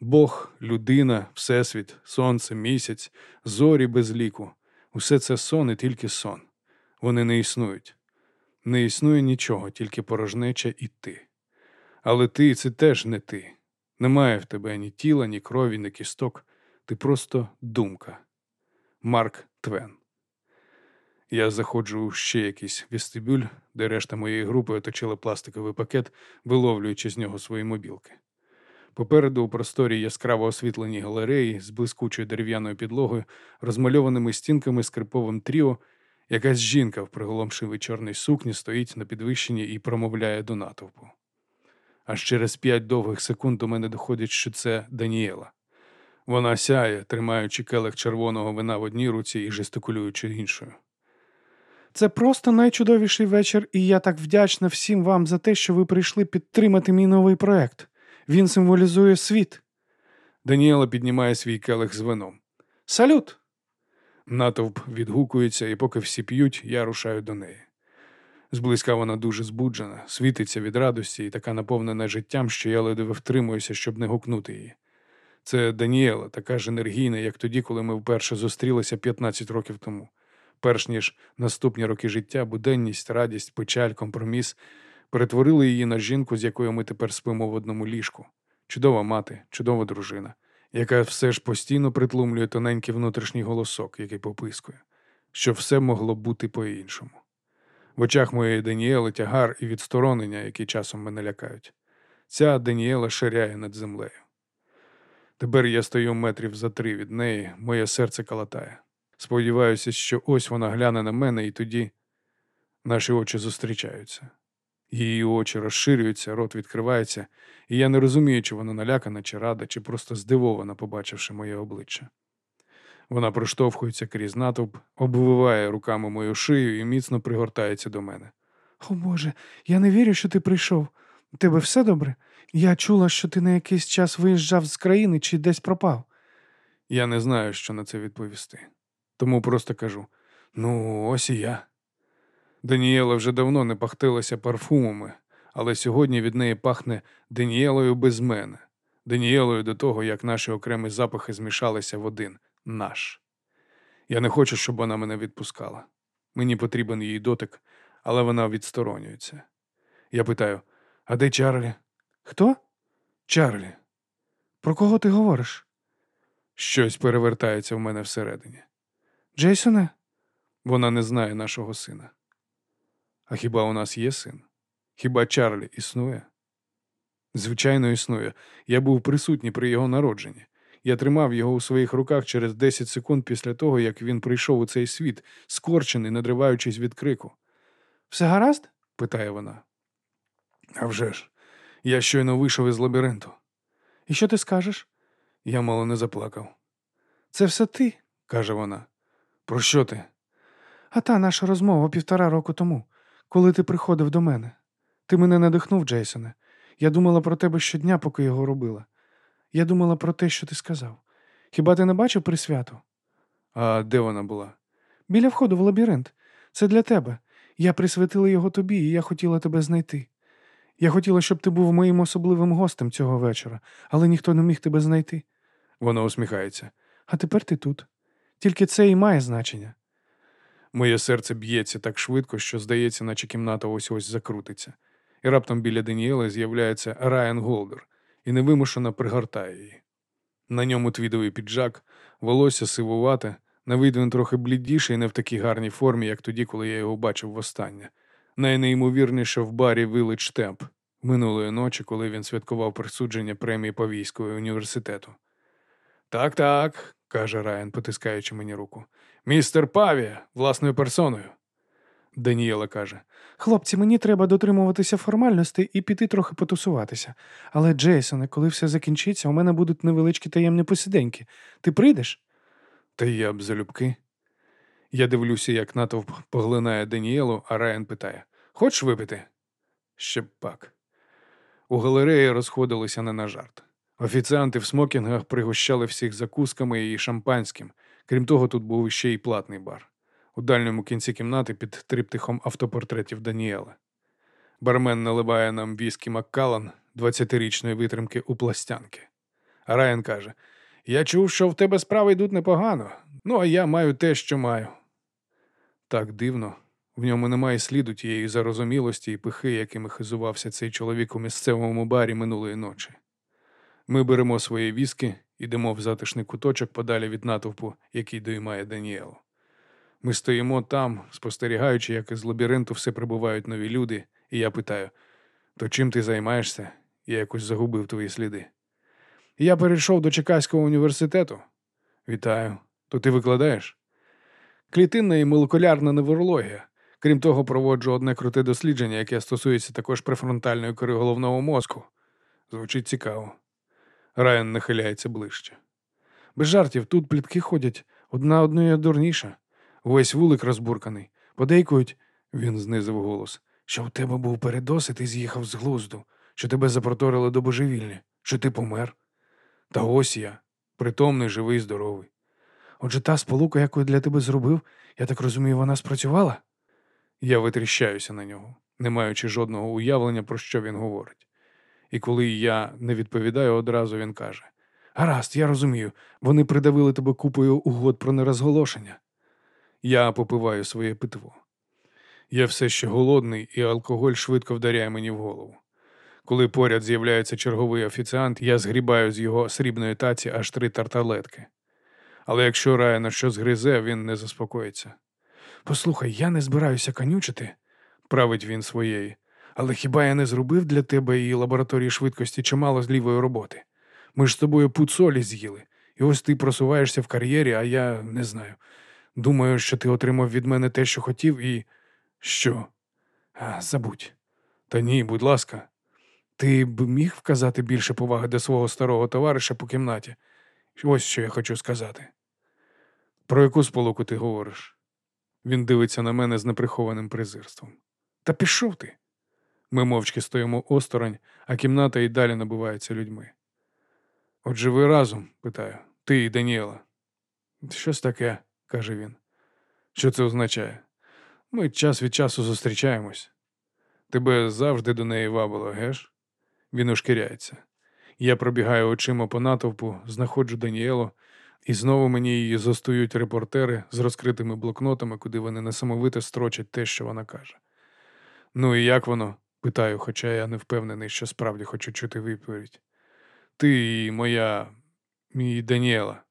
Бог, людина, Всесвіт, сонце, місяць, зорі без ліку. Усе це сон і тільки сон. Вони не існують. Не існує нічого, тільки порожнеча і ти. Але ти це теж не ти. Немає в тебе ні тіла, ні крові, ні кісток. Ти просто думка. Марк Твен. Я заходжу у ще якийсь вестибюль, де решта моєї групи оточила пластиковий пакет, виловлюючи з нього свої мобілки. Попереду у просторі яскраво освітлені галереї з блискучою дерев'яною підлогою, розмальованими стінками скриповим тріо, якась жінка в приголомшивій чорній сукні стоїть на підвищенні і промовляє до натовпу. Аж через п'ять довгих секунд до мене доходить, що це Даніела. Вона сяє, тримаючи келих червоного вина в одній руці і жестикулюючи іншою. Це просто найчудовіший вечір, і я так вдячна всім вам за те, що ви прийшли підтримати мій новий проект. Він символізує світ. Даніела піднімає свій келих з вином. Салют! Натовп відгукується, і поки всі п'ють, я рушаю до неї. Зблизька вона дуже збуджена, світиться від радості і така наповнена життям, що я ледве втримуюся, щоб не гукнути її. Це Даніела, така ж енергійна, як тоді, коли ми вперше зустрілися 15 років тому. Перш ніж наступні роки життя, буденність, радість, печаль, компроміс перетворили її на жінку, з якою ми тепер спимо в одному ліжку. Чудова мати, чудова дружина, яка все ж постійно притлумлює тоненький внутрішній голосок, який попискує, що все могло бути по-іншому. В очах моєї Даніели тягар і відсторонення, які часом мене лякають. Ця Даніела ширяє над землею. Тепер я стою метрів за три від неї, моє серце калатає. Сподіваюся, що ось вона гляне на мене, і тоді наші очі зустрічаються. Її очі розширюються, рот відкривається, і я не розумію, чи вона налякана, чи рада, чи просто здивована, побачивши моє обличчя. Вона проштовхується крізь натовп, обвиває руками мою шию і міцно пригортається до мене. О Боже, я не вірю, що ти прийшов. У тебе все добре? Я чула, що ти на якийсь час виїжджав з країни чи десь пропав. Я не знаю, що на це відповісти. Тому просто кажу: ну, ось і я. Даніела вже давно не пахтилася парфумами, але сьогодні від неї пахне Даніелою без мене, Даніелою до того, як наші окремі запахи змішалися в один наш. Я не хочу, щоб вона мене відпускала. Мені потрібен її дотик, але вона відсторонюється. Я питаю: а де Чарлі? Хто? Чарлі. Про кого ти говориш? Щось перевертається в мене всередині. Джейсоне? Вона не знає нашого сина. А хіба у нас є син? Хіба Чарлі існує? Звичайно, існує. Я був присутній при його народженні. Я тримав його у своїх руках через 10 секунд після того, як він прийшов у цей світ, скорчений, надриваючись від крику. Все гаразд? питає вона. «А вже ж, я щойно вийшов із лабіринту. І що ти скажеш? Я мало не заплакав. Це все ти, каже вона. Про що ти? А та наша розмова півтора року тому, коли ти приходив до мене. Ти мене надихнув, Джейсоне. Я думала про тебе щодня, поки його робила. Я думала про те, що ти сказав. Хіба ти не бачив присвяту? А де вона була? Біля входу в лабіринт. Це для тебе. Я присвятила його тобі, і я хотіла тебе знайти. Я хотіла, щоб ти був моїм особливим гостем цього вечора, але ніхто не міг тебе знайти. Вона усміхається. А тепер ти тут. Тільки це і має значення. Моє серце б'ється так швидко, що здається, наче кімната ось ось закрутиться. І раптом біля Даніели з'являється Райан Голдер і невимушено пригортає її. На ньому твідовий піджак, волосся сивувате, на вид він трохи блідіший не в такій гарній формі, як тоді, коли я його бачив востаннє. Найнеймовірніше в барі Village Темп минулої ночі, коли він святкував присудження премії Павійського університету. Так, так, каже Райан, потискаючи мені руку. Містер Павія, власною персоною. Даніела каже: Хлопці, мені треба дотримуватися формальностей і піти трохи потусуватися. Але, Джейсоне, коли все закінчиться, у мене будуть невеличкі таємні посиденьки. Ти прийдеш? Та я б залюбки. Я дивлюся, як натовп поглинає Даніелу, а Райан питає: Хочеш випити? Ще б пак. У галереї розходилися не на жарт. Офіціанти в смокінгах пригощали всіх закусками і шампанським. Крім того, тут був ще й платний бар. У дальньому кінці кімнати під триптихом автопортретів Даніела. Бармен наливає нам віскі Маккалан 20-річної витримки у пластянки. А Райан каже: Я чув, що в тебе справи йдуть непогано, ну а я маю те, що маю. Так дивно, в ньому немає сліду тієї зарозумілості і пихи, якими хизувався цей чоловік у місцевому барі минулої ночі. Ми беремо свої віски, ідемо в затишний куточок подалі від натовпу, який доймає Даніелу. Ми стоїмо там, спостерігаючи, як із лабіринту все прибувають нові люди, і я питаю: то чим ти займаєшся? Я якось загубив твої сліди. Я перейшов до Чекаського університету. Вітаю. То ти викладаєш? Клітинна і молекулярна неврологія. Крім того, проводжу одне круте дослідження, яке стосується також префронтальної кори головного мозку. Звучить цікаво. Райан нахиляється ближче. Без жартів тут плітки ходять, одна одної дурніша. Весь вулик розбурканий. Подейкують, він знизив голос, що в тебе був передос, і з'їхав з глузду, що тебе запроторили до божевільні, що ти помер. Та ось я, притомний, живий, здоровий. Отже, та сполука, яку я для тебе зробив, я так розумію, вона спрацювала? Я витріщаюся на нього, не маючи жодного уявлення, про що він говорить. І коли я не відповідаю, одразу він каже: Гаразд, я розумію, вони придавили тебе купою угод про нерозголошення. Я попиваю своє питво. Я все ще голодний, і алкоголь швидко вдаряє мені в голову. Коли поряд з'являється черговий офіціант, я згрібаю з його срібної таці аж три тарталетки. Але якщо Райана щось гризе, він не заспокоїться. Послухай, я не збираюся канючити, править він своєї, але хіба я не зробив для тебе і лабораторії швидкості чимало злівої роботи? Ми ж з тобою пуд солі з'їли, і ось ти просуваєшся в кар'єрі, а я не знаю. Думаю, що ти отримав від мене те, що хотів, і. Що? А, Забудь. Та ні, будь ласка, ти б міг вказати більше поваги до свого старого товариша по кімнаті? Ось що я хочу сказати. Про яку сполуку ти говориш? Він дивиться на мене з неприхованим презирством. Та пішов ти. Ми мовчки стоїмо осторонь, а кімната й далі набувається людьми. Отже, ви разом? питаю, ти і Даніела. Щось таке, каже він. Що це означає? Ми час від часу зустрічаємось. Тебе завжди до неї вабило, геш? Він ушкіряється. Я пробігаю очима по натовпу, знаходжу Даніелу, і знову мені її застують репортери з розкритими блокнотами, куди вони несамовито строчать те, що вона каже. Ну і як воно? питаю, хоча я не впевнений, що справді хочу чути відповідь. Ти і моя мій Даніела.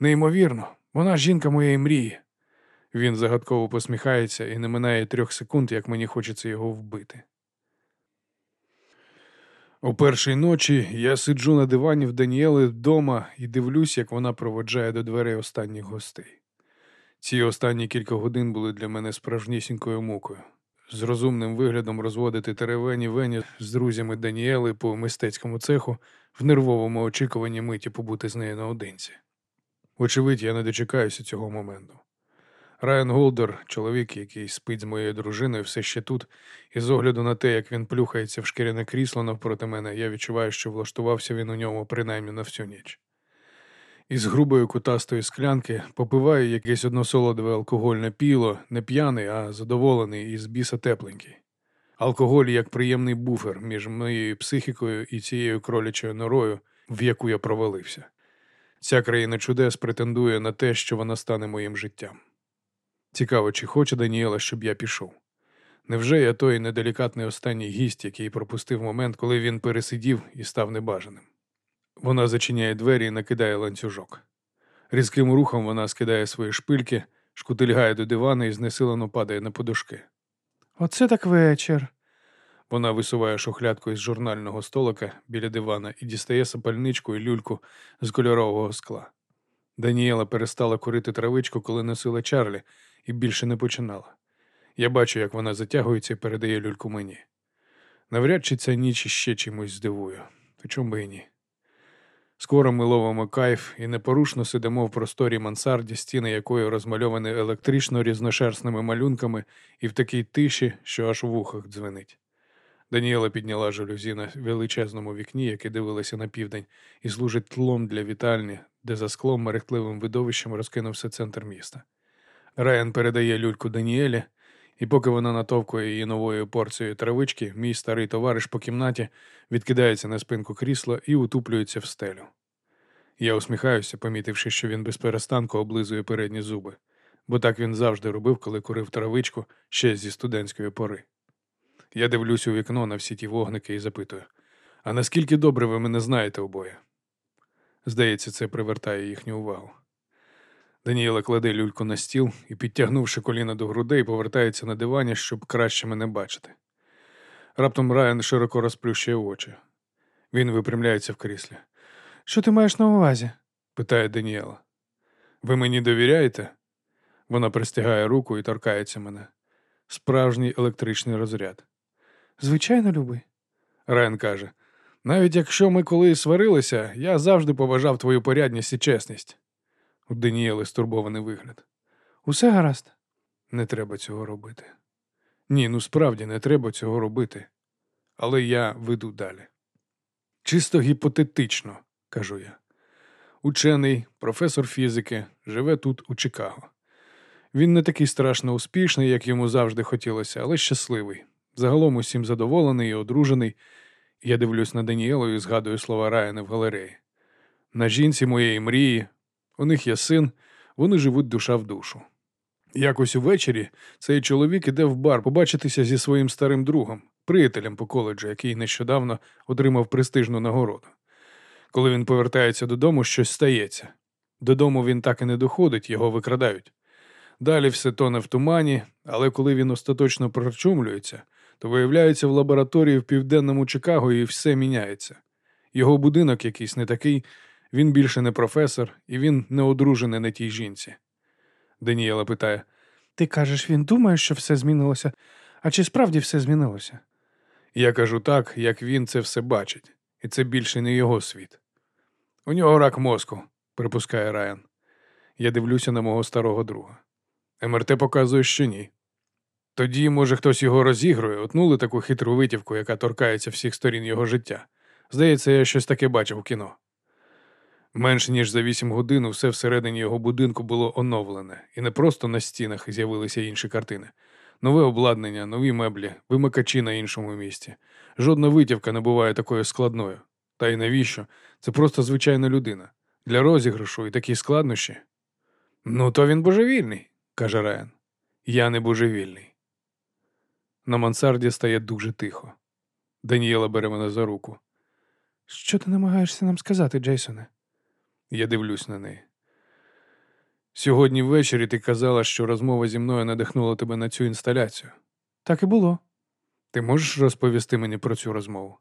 Неймовірно, вона жінка моєї мрії. Він загадково посміхається і не минає трьох секунд, як мені хочеться його вбити. У першій ночі я сиджу на дивані в Даніели вдома і дивлюсь, як вона проводжає до дверей останніх гостей. Ці останні кілька годин були для мене справжнісінькою мукою. З розумним виглядом розводити теревені вені з друзями Даніели по мистецькому цеху в нервовому очікуванні миті побути з нею наодинці. Вочевидь, я не дочекаюся цього моменту. Райан Голдер, чоловік, який спить з моєю дружиною, все ще тут, і з огляду на те, як він плюхається в шкіряне крісло навпроти мене, я відчуваю, що влаштувався він у ньому принаймні на всю ніч. Із грубої кутастої склянки попиваю якесь односолодове алкогольне піло, не п'яний, а задоволений і з біса тепленький. Алкоголь як приємний буфер між моєю психікою і цією кролячою норою, в яку я провалився. Ця країна чудес претендує на те, що вона стане моїм життям. Цікаво, чи хоче Даніела, щоб я пішов. Невже я той неделікатний останній гість, який пропустив момент, коли він пересидів і став небажаним? Вона зачиняє двері і накидає ланцюжок. Різким рухом вона скидає свої шпильки, шкутильгає до дивана і знесилено падає на подушки. Оце так вечір. Вона висуває шухлядку із журнального столика біля дивана і дістає сапальничку і люльку з кольорового скла. Даніела перестала курити травичку, коли носила Чарлі, і більше не починала. Я бачу, як вона затягується і передає люльку мені. Навряд чи ця ніч іще чимось здивує, то чому би і ні. Скоро ми ловимо кайф і непорушно сидимо в просторій мансарді, стіни якої розмальовані електрично різношерстними малюнками і в такій тиші, що аж в вухах дзвенить. Даніела підняла жалюзі на величезному вікні, яке дивилося на південь, і служить тлом для вітальні, де за склом мерехтливим видовищем розкинувся центр міста. Райан передає люльку Даніелі, і поки вона натовкує її новою порцією травички, мій старий товариш по кімнаті відкидається на спинку крісла і утуплюється в стелю. Я усміхаюся, помітивши, що він без перестанку облизує передні зуби, бо так він завжди робив, коли курив травичку ще зі студентської пори. Я дивлюсь у вікно на всі ті вогники і запитую: а наскільки добре ви мене знаєте обоє? Здається, це привертає їхню увагу. Даніела кладе люльку на стіл і, підтягнувши коліна до грудей, повертається на дивані, щоб краще мене бачити. Раптом Райан широко розплющує очі. Він випрямляється в кріслі. Що ти маєш на увазі? питає Даніела. Ви мені довіряєте? Вона пристягає руку і торкається мене. Справжній електричний розряд. Звичайно, любий. Райан каже: навіть якщо ми коли сварилися, я завжди поважав твою порядність і чесність. У Даніели стурбований вигляд. Усе гаразд. Не треба цього робити. Ні, ну справді не треба цього робити. Але я веду далі. Чисто гіпотетично, кажу я. Учений, професор фізики, живе тут, у Чикаго. Він не такий страшно успішний, як йому завжди хотілося, але щасливий. Загалом усім задоволений і одружений. Я дивлюсь на Даніелу і згадую слова Райана в галереї. На жінці моєї мрії, у них є син, вони живуть душа в душу. Якось увечері цей чоловік іде в бар побачитися зі своїм старим другом, приятелем по коледжу, який нещодавно отримав престижну нагороду. Коли він повертається додому, щось стається. Додому він так і не доходить, його викрадають. Далі все тоне в тумані, але коли він остаточно прочумлюється, то виявляється в лабораторії в південному Чикаго і все міняється. Його будинок якийсь не такий, він більше не професор, і він не одружений на тій жінці. Даніела питає: Ти кажеш, він думає, що все змінилося. А чи справді все змінилося? Я кажу так, як він це все бачить, і це більше не його світ. У нього рак мозку, припускає Райан. Я дивлюся на мого старого друга. МРТ показує, що ні. Тоді, може, хтось його розігрує, отнули таку хитру витівку, яка торкається всіх сторін його життя. Здається, я щось таке бачив у кіно. Менш ніж за вісім годин все всередині його будинку було оновлене, і не просто на стінах з'явилися інші картини. Нове обладнання, нові меблі, вимикачі на іншому місці. Жодна витівка не буває такою складною. Та й навіщо? Це просто звичайна людина. Для розіграшу і такі складнощі. Ну, то він божевільний, каже Райан. Я не божевільний. На мансарді стає дуже тихо. Даніела бере мене за руку. Що ти намагаєшся нам сказати, Джейсоне? Я дивлюсь на неї. Сьогодні ввечері ти казала, що розмова зі мною надихнула тебе на цю інсталяцію. Так і було. Ти можеш розповісти мені про цю розмову?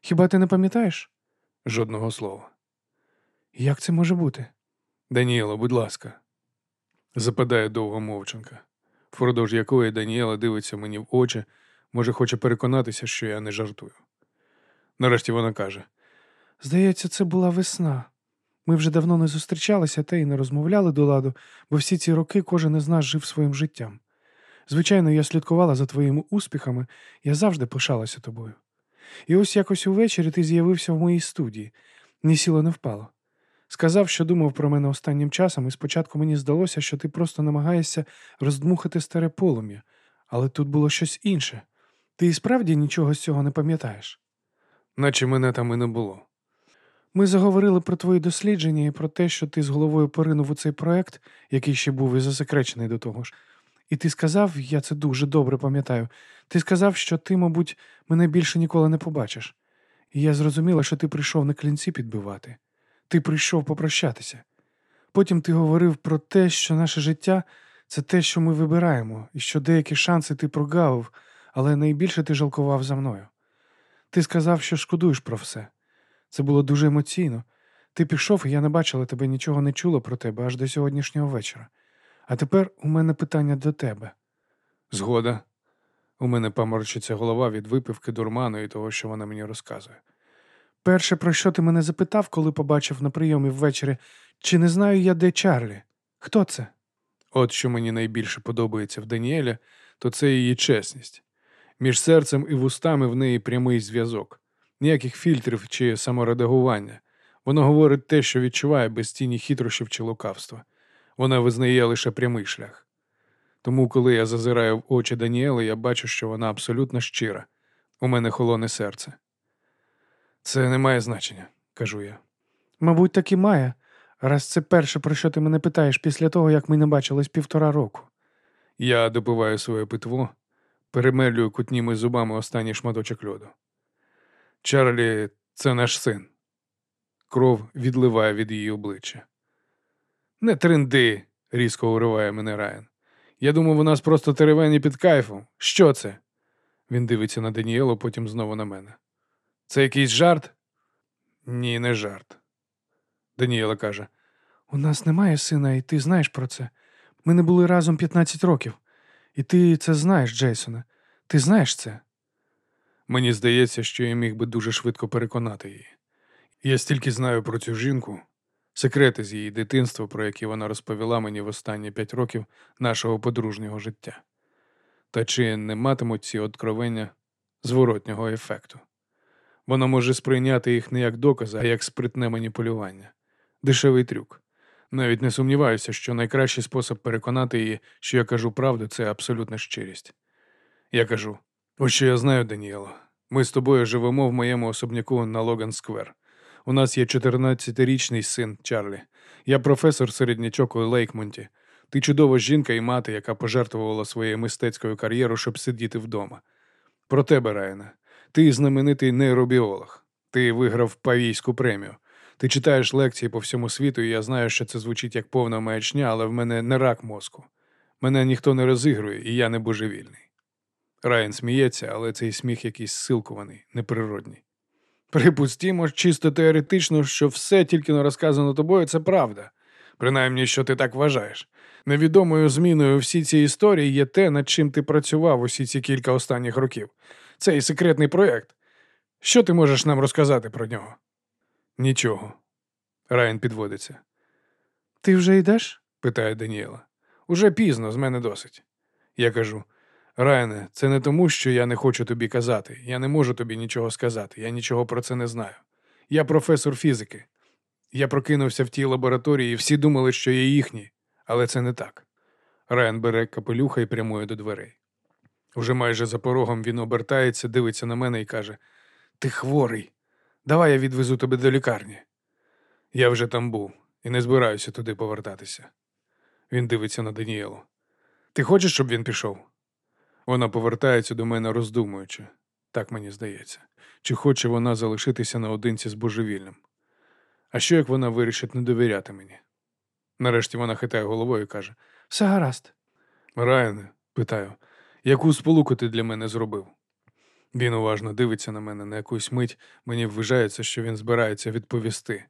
Хіба ти не пам'ятаєш? Жодного слова. Як це може бути? Даніело, будь ласка. Западає довга мовчанка, впродовж якої Даніела дивиться мені в очі, може, хоче переконатися, що я не жартую. Нарешті вона каже: Здається, це була весна. Ми вже давно не зустрічалися та й не розмовляли до ладу, бо всі ці роки кожен із нас жив своїм життям. Звичайно, я слідкувала за твоїми успіхами, я завжди пишалася тобою. І ось якось увечері ти з'явився в моїй студії, ні сіло не впало. Сказав, що думав про мене останнім часом, і спочатку мені здалося, що ти просто намагаєшся роздмухати старе полум'я, але тут було щось інше. Ти і справді нічого з цього не пам'ятаєш. наче мене там і не було. Ми заговорили про твої дослідження і про те, що ти з головою поринув у цей проект, який ще був і засекречений до того ж. І ти сказав, я це дуже добре пам'ятаю. Ти сказав, що ти, мабуть, мене більше ніколи не побачиш. І я зрозуміла, що ти прийшов на клінці підбивати. Ти прийшов попрощатися. Потім ти говорив про те, що наше життя це те, що ми вибираємо, і що деякі шанси ти прогавив, але найбільше ти жалкував за мною. Ти сказав, що шкодуєш про все. Це було дуже емоційно. Ти пішов, і я не бачила тебе, нічого не чула про тебе аж до сьогоднішнього вечора. А тепер у мене питання до тебе. Згода. У мене паморочиться голова від випивки дурману і того, що вона мені розказує. Перше, про що ти мене запитав, коли побачив на прийомі ввечері, чи не знаю я, де Чарлі? Хто це? От що мені найбільше подобається в Даніелі, то це її чесність. Між серцем і вустами в неї прямий зв'язок, ніяких фільтрів чи саморедагування. Вона говорить те, що відчуває без тіні хитрощів чи лукавства. Вона визнає лише прямий шлях. Тому, коли я зазираю в очі Даніели, я бачу, що вона абсолютно щира. У мене холоне серце. Це не має значення, кажу я. Мабуть, так і має, раз це перше, про що ти мене питаєш після того, як ми не бачились півтора року. Я допиваю своє питво, перемелюю кутніми зубами останній шматочок льоду. Чарлі, це наш син. Кров відливає від її обличчя. Не тренди, різко уриває мене Райан. Я думав, у нас просто теревені під кайфом. Що це? Він дивиться на Даніелу, потім знову на мене. Це якийсь жарт? Ні, не жарт. Даніела каже: У нас немає сина, і ти знаєш про це. Ми не були разом 15 років. І ти це знаєш, Джейсоне. Ти знаєш це? Мені здається, що я міг би дуже швидко переконати її. Я стільки знаю про цю жінку, секрети з її дитинства, про які вона розповіла мені в останні п'ять років нашого подружнього життя. Та чи не матимуть ці откровення зворотнього ефекту? Вона може сприйняти їх не як докази, а як спритне маніпулювання, дешевий трюк. Навіть не сумніваюся, що найкращий спосіб переконати її, що я кажу правду, це абсолютна щирість. Я кажу: ось що я знаю, Даніело. Ми з тобою живемо в моєму особняку на Логан Сквер. У нас є 14-річний син Чарлі. Я професор середнячок у Лейкмонті. Ти чудова жінка і мати, яка пожертвувала своєю мистецькою кар'єру, щоб сидіти вдома. Про тебе, Райане. Ти знаменитий нейробіолог. Ти виграв Павійську премію. Ти читаєш лекції по всьому світу, і я знаю, що це звучить як повна маячня, але в мене не рак мозку. Мене ніхто не розігрує, і я не божевільний. Райан сміється, але цей сміх якийсь силкуваний, неприродний. Припустімо, чисто теоретично, що все тільки не розказано тобою, це правда. Принаймні, що ти так вважаєш. Невідомою зміною всі ці історії є те, над чим ти працював усі ці кілька останніх років. Цей секретний проєкт. Що ти можеш нам розказати про нього? Нічого. Райан підводиться. Ти вже йдеш? питає Даніела. Уже пізно, з мене досить. Я кажу: Райане, це не тому, що я не хочу тобі казати. Я не можу тобі нічого сказати. Я нічого про це не знаю. Я професор фізики. Я прокинувся в тій лабораторії, і всі думали, що я їхній, але це не так. Райан бере капелюха і прямує до дверей. Уже майже за порогом він обертається, дивиться на мене і каже: Ти хворий. Давай я відвезу тебе до лікарні. Я вже там був і не збираюся туди повертатися. Він дивиться на Даніелу. Ти хочеш, щоб він пішов? Вона повертається до мене, роздумуючи, так мені здається, чи хоче вона залишитися наодинці з божевільним. А що як вона вирішить не довіряти мені? Нарешті вона хитає головою і каже: Все гаразд. Райане, питаю, яку сполуку ти для мене зробив? Він уважно дивиться на мене на якусь мить, мені вважається, що він збирається відповісти.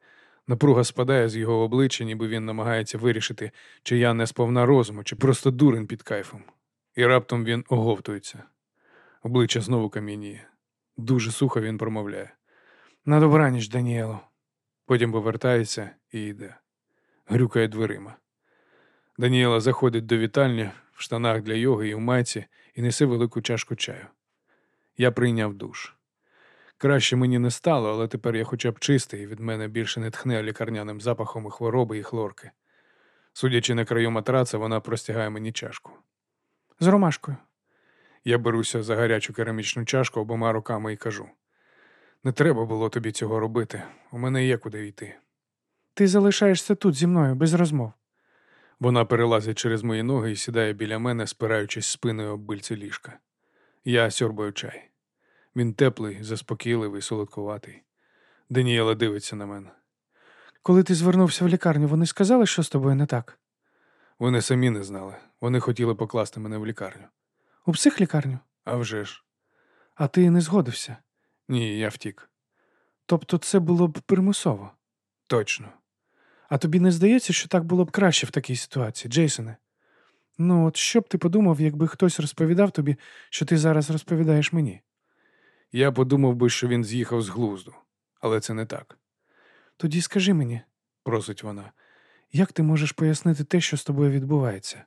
Напруга спадає з його обличчя, ніби він намагається вирішити, чи я не сповна розуму, чи просто дурень під кайфом. І раптом він оговтується. Обличчя знову кам'яніє. Дуже сухо він промовляє. На добраніч, Даніело. Потім повертається і йде. Грюкає дверима. Даніела заходить до вітальні в штанах для йоги і в майці і несе велику чашку чаю. Я прийняв душ. Краще мені не стало, але тепер я хоча б чистий, і від мене більше не тхне лікарняним запахом і хвороби і хлорки. Судячи на краю матраца, вона простягає мені чашку. З ромашкою. Я беруся за гарячу керамічну чашку обома руками і кажу: не треба було тобі цього робити. У мене є куди йти. Ти залишаєшся тут зі мною без розмов. Вона перелазить через мої ноги і сідає біля мене, спираючись спиною об бильце ліжка. Я сьорбаю чай. Він теплий, заспокійливий, солодкуватий. Даніела дивиться на мене. Коли ти звернувся в лікарню, вони сказали, що з тобою не так? Вони самі не знали. Вони хотіли покласти мене в лікарню. У психлікарню? А вже ж. А ти не згодився. Ні, я втік. Тобто це було б примусово. Точно. А тобі не здається, що так було б краще в такій ситуації, Джейсоне? Ну, от що б ти подумав, якби хтось розповідав тобі, що ти зараз розповідаєш мені? Я подумав би, що він з'їхав з глузду, але це не так, Тоді скажи мені, просить вона. як ти можеш пояснити те, що з тобою відбувається?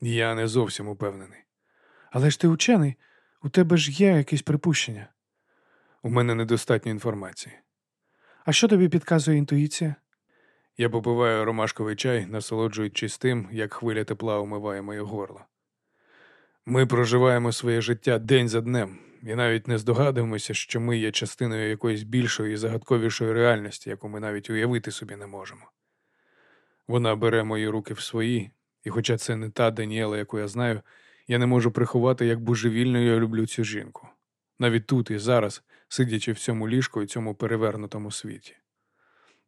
Я не зовсім упевнений. Але ж ти учений, у тебе ж є якісь припущення. У мене недостатньо інформації. А що тобі підказує інтуїція? Я попиваю ромашковий чай, насолоджуючись тим, як хвиля тепла умиває моє горло. Ми проживаємо своє життя день за днем, і навіть не здогадуємося, що ми є частиною якоїсь більшої і загадковішої реальності, яку ми навіть уявити собі не можемо. Вона бере мої руки в свої, і хоча це не та Даніела, яку я знаю, я не можу приховати, як божевільно я люблю цю жінку. Навіть тут і зараз, сидячи в цьому ліжку і цьому перевернутому світі.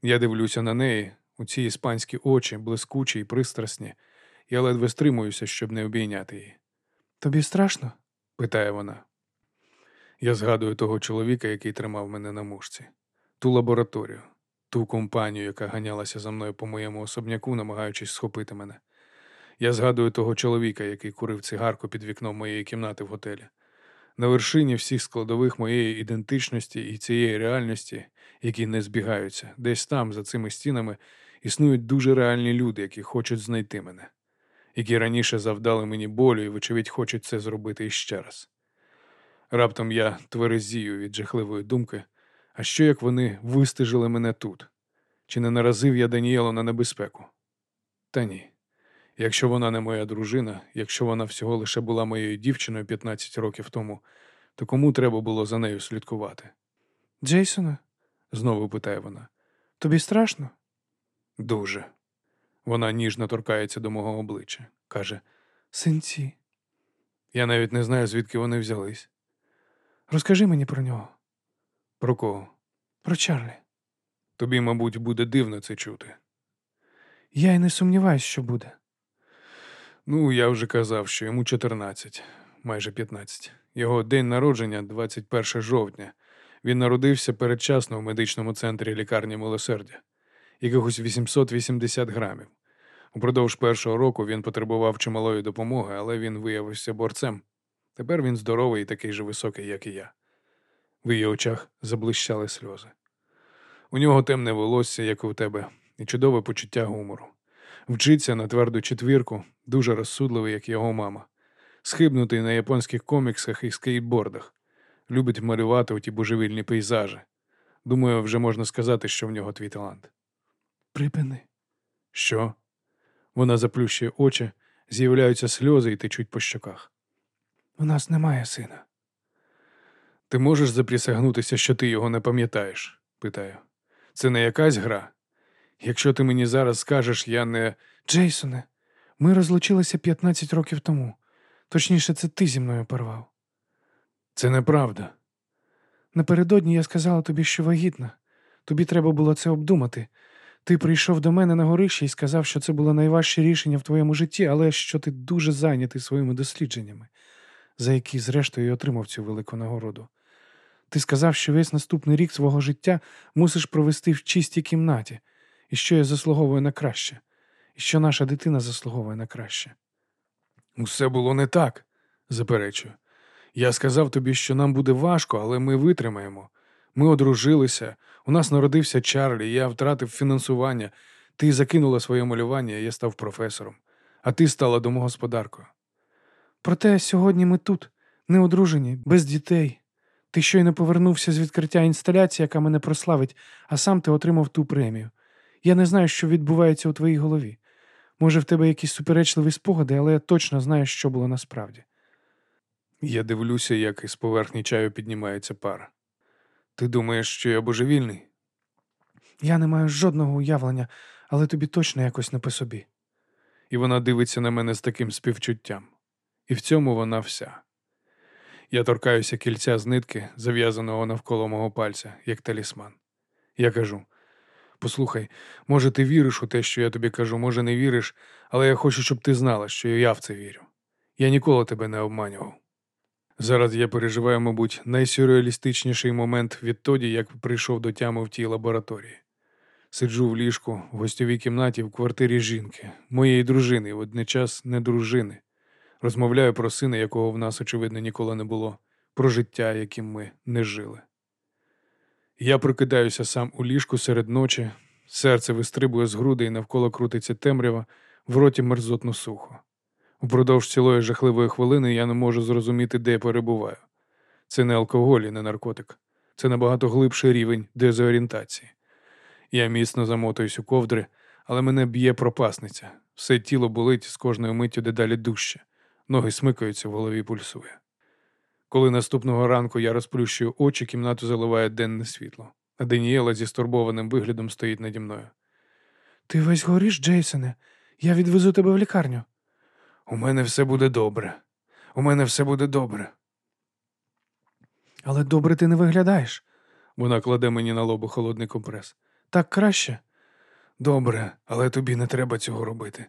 Я дивлюся на неї, у ці іспанські очі, блискучі і пристрасні, я ледве стримуюся, щоб не обійняти її. Тобі страшно? питає вона. Я згадую того чоловіка, який тримав мене на мушці, ту лабораторію, ту компанію, яка ганялася за мною по моєму особняку, намагаючись схопити мене. Я згадую того чоловіка, який курив цигарку під вікном моєї кімнати в готелі. На вершині всіх складових моєї ідентичності і цієї реальності, які не збігаються, десь там, за цими стінами, існують дуже реальні люди, які хочуть знайти мене, які раніше завдали мені болю і, вочевидь, хочуть це зробити іще раз. Раптом я тверезію від жахливої думки, а що як вони вистежили мене тут? Чи не наразив я Даніелу на небезпеку? Та ні. Якщо вона не моя дружина, якщо вона всього лише була моєю дівчиною 15 років тому, то кому треба було за нею слідкувати? Джейсоне, Знову питає вона. тобі страшно? Дуже. Вона ніжно торкається до мого обличчя. Каже: Синці, Я навіть не знаю, звідки вони взялись. розкажи мені про нього, Про кого? про Чарлі. Тобі, мабуть, буде дивно це чути. Я й не сумніваюсь, що буде. Ну, я вже казав, що йому 14, майже 15. Його день народження 21 жовтня. Він народився передчасно в медичному центрі лікарні милосердя, якихось 880 грамів. Упродовж першого року він потребував чималої допомоги, але він виявився борцем. Тепер він здоровий і такий же високий, як і я. В її очах заблищали сльози. У нього темне волосся, як і у тебе, і чудове почуття гумору. Вчиться на тверду четвірку, дуже розсудливий, як його мама. Схибнутий на японських коміксах і скейтбордах. Любить малювати у ті божевільні пейзажі. Думаю, вже можна сказати, що в нього твій талант. Припини. Що? Вона заплющує очі, з'являються сльози і течуть по щоках. У нас немає сина. Ти можеш заприсягнутися, що ти його не пам'ятаєш? питаю. Це не якась гра. Якщо ти мені зараз скажеш, я не. Джейсоне, ми розлучилися 15 років тому. Точніше, це ти зі мною порвав. Це неправда. Напередодні я сказала тобі, що вагітна. Тобі треба було це обдумати. Ти прийшов до мене на горище і сказав, що це було найважче рішення в твоєму житті, але що ти дуже зайнятий своїми дослідженнями, за які, зрештою, отримав цю велику нагороду. Ти сказав, що весь наступний рік свого життя мусиш провести в чистій кімнаті, і що я заслуговую на краще, і що наша дитина заслуговує на краще. Усе було не так, заперечую. Я сказав тобі, що нам буде важко, але ми витримаємо. Ми одружилися, у нас народився Чарлі, я втратив фінансування. Ти закинула своє малювання, я став професором, а ти стала домогосподаркою. Проте сьогодні ми тут, не одружені, без дітей. Ти щойно повернувся з відкриття інсталяції, яка мене прославить, а сам ти отримав ту премію. Я не знаю, що відбувається у твоїй голові. Може, в тебе якісь суперечливі спогади, але я точно знаю, що було насправді. Я дивлюся, як із поверхні чаю піднімається пара. Ти думаєш, що я божевільний? Я не маю жодного уявлення, але тобі точно якось не по собі. і вона дивиться на мене з таким співчуттям. І в цьому вона вся. Я торкаюся кільця з нитки, зав'язаного навколо мого пальця, як талісман. Я кажу: послухай, може, ти віриш у те, що я тобі кажу, може, не віриш, але я хочу, щоб ти знала, що я в це вірю. Я ніколи тебе не обманював. Зараз я переживаю, мабуть, найсюрреалістичніший момент відтоді, як прийшов до тями в тій лабораторії. Сиджу в ліжку в гостьовій кімнаті в квартирі жінки, моєї дружини, водночас не дружини. Розмовляю про сина, якого в нас, очевидно, ніколи не було, про життя, яким ми не жили. Я прокидаюся сам у ліжку серед ночі, серце вистрибує з груди і навколо крутиться темрява, в роті мерзотно сухо. Упродовж цілої жахливої хвилини я не можу зрозуміти, де перебуваю. Це не алкоголь і не наркотик, це набагато глибший рівень дезорієнтації. Я міцно замотуюсь у ковдри, але мене б'є пропасниця. Все тіло болить з кожною миттю дедалі дужче, ноги смикаються, в голові пульсує. Коли наступного ранку я розплющую очі, кімнату заливає денне світло, а Даніела зі стурбованим виглядом стоїть наді мною. Ти весь горіш, Джейсоне. Я відвезу тебе в лікарню. У мене все буде добре. У мене все буде добре. Але добре ти не виглядаєш. Вона кладе мені на лобу холодний компрес. Так краще. Добре, але тобі не треба цього робити.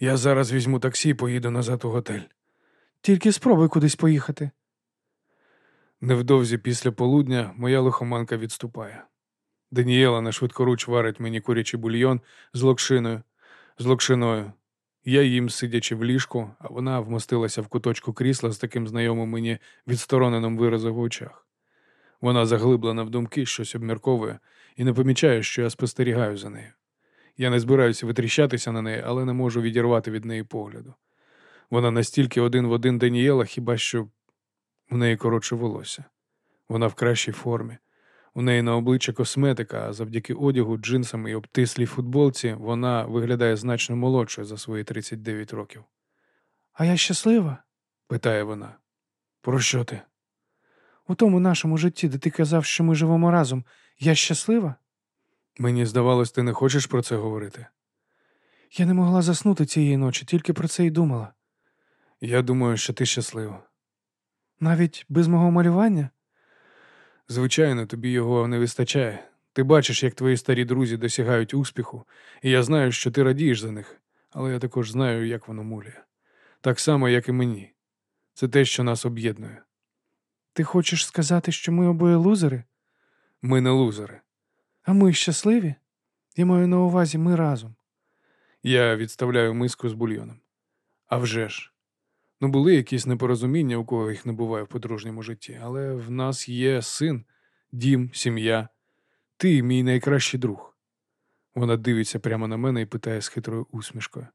Я зараз візьму таксі і поїду назад у готель. Тільки спробуй кудись поїхати. Невдовзі після полудня моя лихоманка відступає. Даніела на швидкоруч варить мені курячий бульйон з локшиною, з локшиною. Я їм, сидячи в ліжку, а вона вмостилася в куточку крісла з таким знайомим мені відстороненим виразом в очах. Вона заглиблена в думки, щось обмірковує, і не помічає, що я спостерігаю за нею. Я не збираюся витріщатися на неї, але не можу відірвати від неї погляду. Вона настільки один в один Даніела, хіба що в неї коротше волосся. Вона в кращій формі. У неї на обличчя косметика, а завдяки одягу, джинсам і обтислій футболці вона виглядає значно молодшою за свої 39 років. А я щаслива? Питає вона. Про що ти? У тому нашому житті, де ти казав, що ми живемо разом, я щаслива? Мені здавалось, ти не хочеш про це говорити. Я не могла заснути цієї ночі, тільки про це й думала. Я думаю, що ти щаслива. Навіть без мого малювання? Звичайно, тобі його не вистачає. Ти бачиш, як твої старі друзі досягають успіху, і я знаю, що ти радієш за них, але я також знаю, як воно муляє. Так само, як і мені. Це те, що нас об'єднує. Ти хочеш сказати, що ми обоє лузери? Ми не лузери. А ми щасливі? Я маю на увазі ми разом. Я відставляю миску з бульйоном. А вже ж. Ну, були якісь непорозуміння, у кого їх не буває в подружньому житті, але в нас є син, дім, сім'я. Ти мій найкращий друг. Вона дивиться прямо на мене і питає з хитрою усмішкою.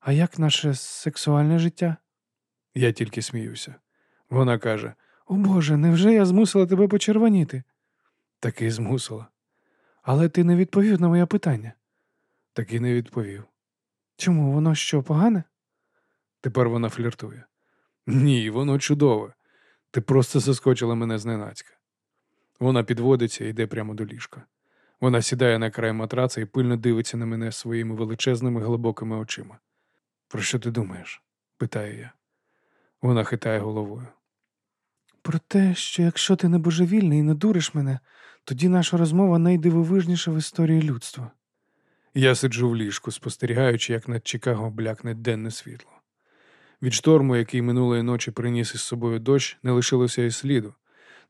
А як наше сексуальне життя? Я тільки сміюся. Вона каже: О Боже, невже я змусила тебе почервоніти? таки змусила, Але ти не відповів на моє питання. таки не відповів. Чому воно що, погане? Тепер вона фліртує. Ні, воно чудове. Ти просто заскочила мене зненацька. Вона підводиться і йде прямо до ліжка. Вона сідає на край матраца і пильно дивиться на мене своїми величезними глибокими очима. Про що ти думаєш? питаю я. Вона хитає головою. Про те, що якщо ти не божевільний і не дуриш мене, тоді наша розмова найдивовижніша в історії людства. Я сиджу в ліжку, спостерігаючи, як над Чикаго блякне денне світло. Від шторму, який минулої ночі приніс із собою дощ, не лишилося і сліду.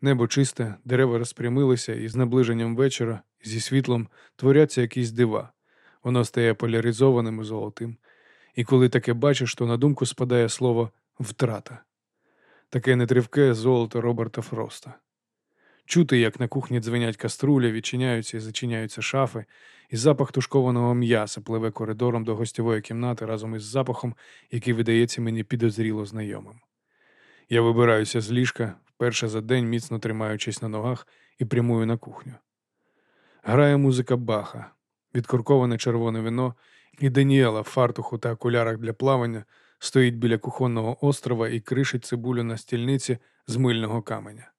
Небо чисте, дерева розпрямилися, і з наближенням вечора, зі світлом, творяться якісь дива. Воно стає поляризованим і золотим. І коли таке бачиш, то на думку спадає слово втрата. Таке нетривке золото Роберта Фроста. Чути, як на кухні дзвенять каструля, відчиняються і зачиняються шафи, і запах тушкованого м'яса пливе коридором до гостьової кімнати разом із запахом, який видається мені підозріло знайомим. Я вибираюся з ліжка, вперше за день міцно тримаючись на ногах, і прямую на кухню. Грає музика Баха, відкорковане червоне вино, і Даніела в фартуху та окулярах для плавання стоїть біля кухонного острова і кришить цибулю на стільниці з мильного каменя.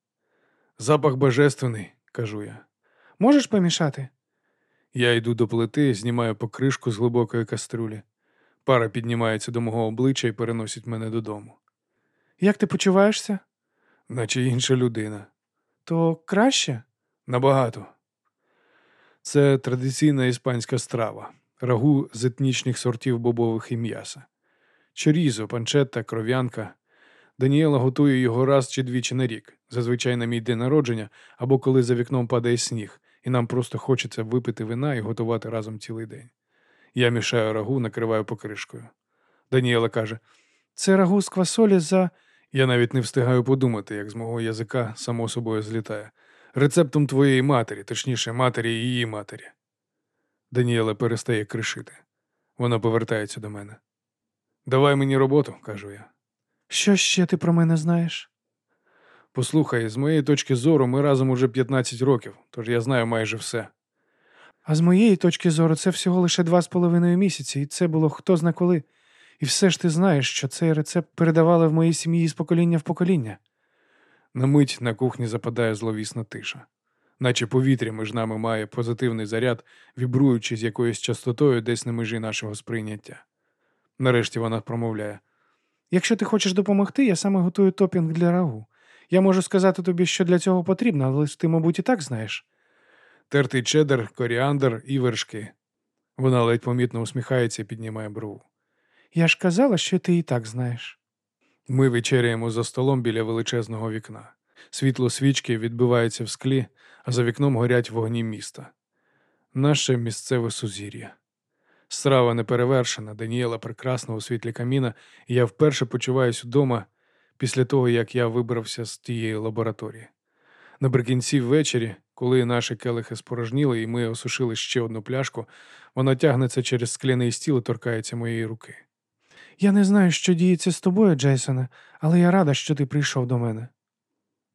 Запах божественний, кажу я. Можеш помішати? Я йду до плити, знімаю покришку з глибокої каструлі. Пара піднімається до мого обличчя і переносить мене додому. Як ти почуваєшся? Наче інша людина. То краще? Набагато. Це традиційна іспанська страва, рагу з етнічних сортів бобових і м'яса. Чорізо, панчетта, кров'янка. Даніела готує його раз чи двічі на рік, зазвичай на мій день народження або коли за вікном падає сніг, і нам просто хочеться випити вина і готувати разом цілий день. Я мішаю рагу, накриваю покришкою. Даніела каже: Це рагу з квасолі за. Я навіть не встигаю подумати, як з мого язика само собою злітає. Рецептом твоєї матері, точніше, матері її матері. Даніела перестає кришити. Вона повертається до мене. Давай мені роботу, кажу я. Що ще ти про мене знаєш? Послухай, з моєї точки зору, ми разом уже 15 років, тож я знаю майже все. А з моєї точки зору, це всього лише два з половиною місяці, і це було хто зна коли. І все ж ти знаєш, що цей рецепт передавали в моїй сім'ї з покоління в покоління. На мить на кухні западає зловісна тиша, наче повітря між нами має позитивний заряд, вібруючи з якоюсь частотою десь на межі нашого сприйняття. Нарешті вона промовляє. Якщо ти хочеш допомогти, я саме готую топінг для рагу. Я можу сказати тобі, що для цього потрібно, але ти, мабуть, і так знаєш. Тертий чеддер, коріандр і вершки. Вона ледь помітно усміхається і піднімає брову. Я ж казала, що ти і так знаєш. Ми вечеряємо за столом біля величезного вікна. Світло свічки відбивається в склі, а за вікном горять вогні міста. Наше місцеве сузір'я. Страва неперевершена, Даніела прекрасна у світлі каміна, і я вперше почуваюся вдома після того, як я вибрався з тієї лабораторії. Наприкінці ввечері, коли наші келихи спорожніли і ми осушили ще одну пляшку, вона тягнеться через скляний стіл і торкається моєї руки. Я не знаю, що діється з тобою, Джейсоне, але я рада, що ти прийшов до мене.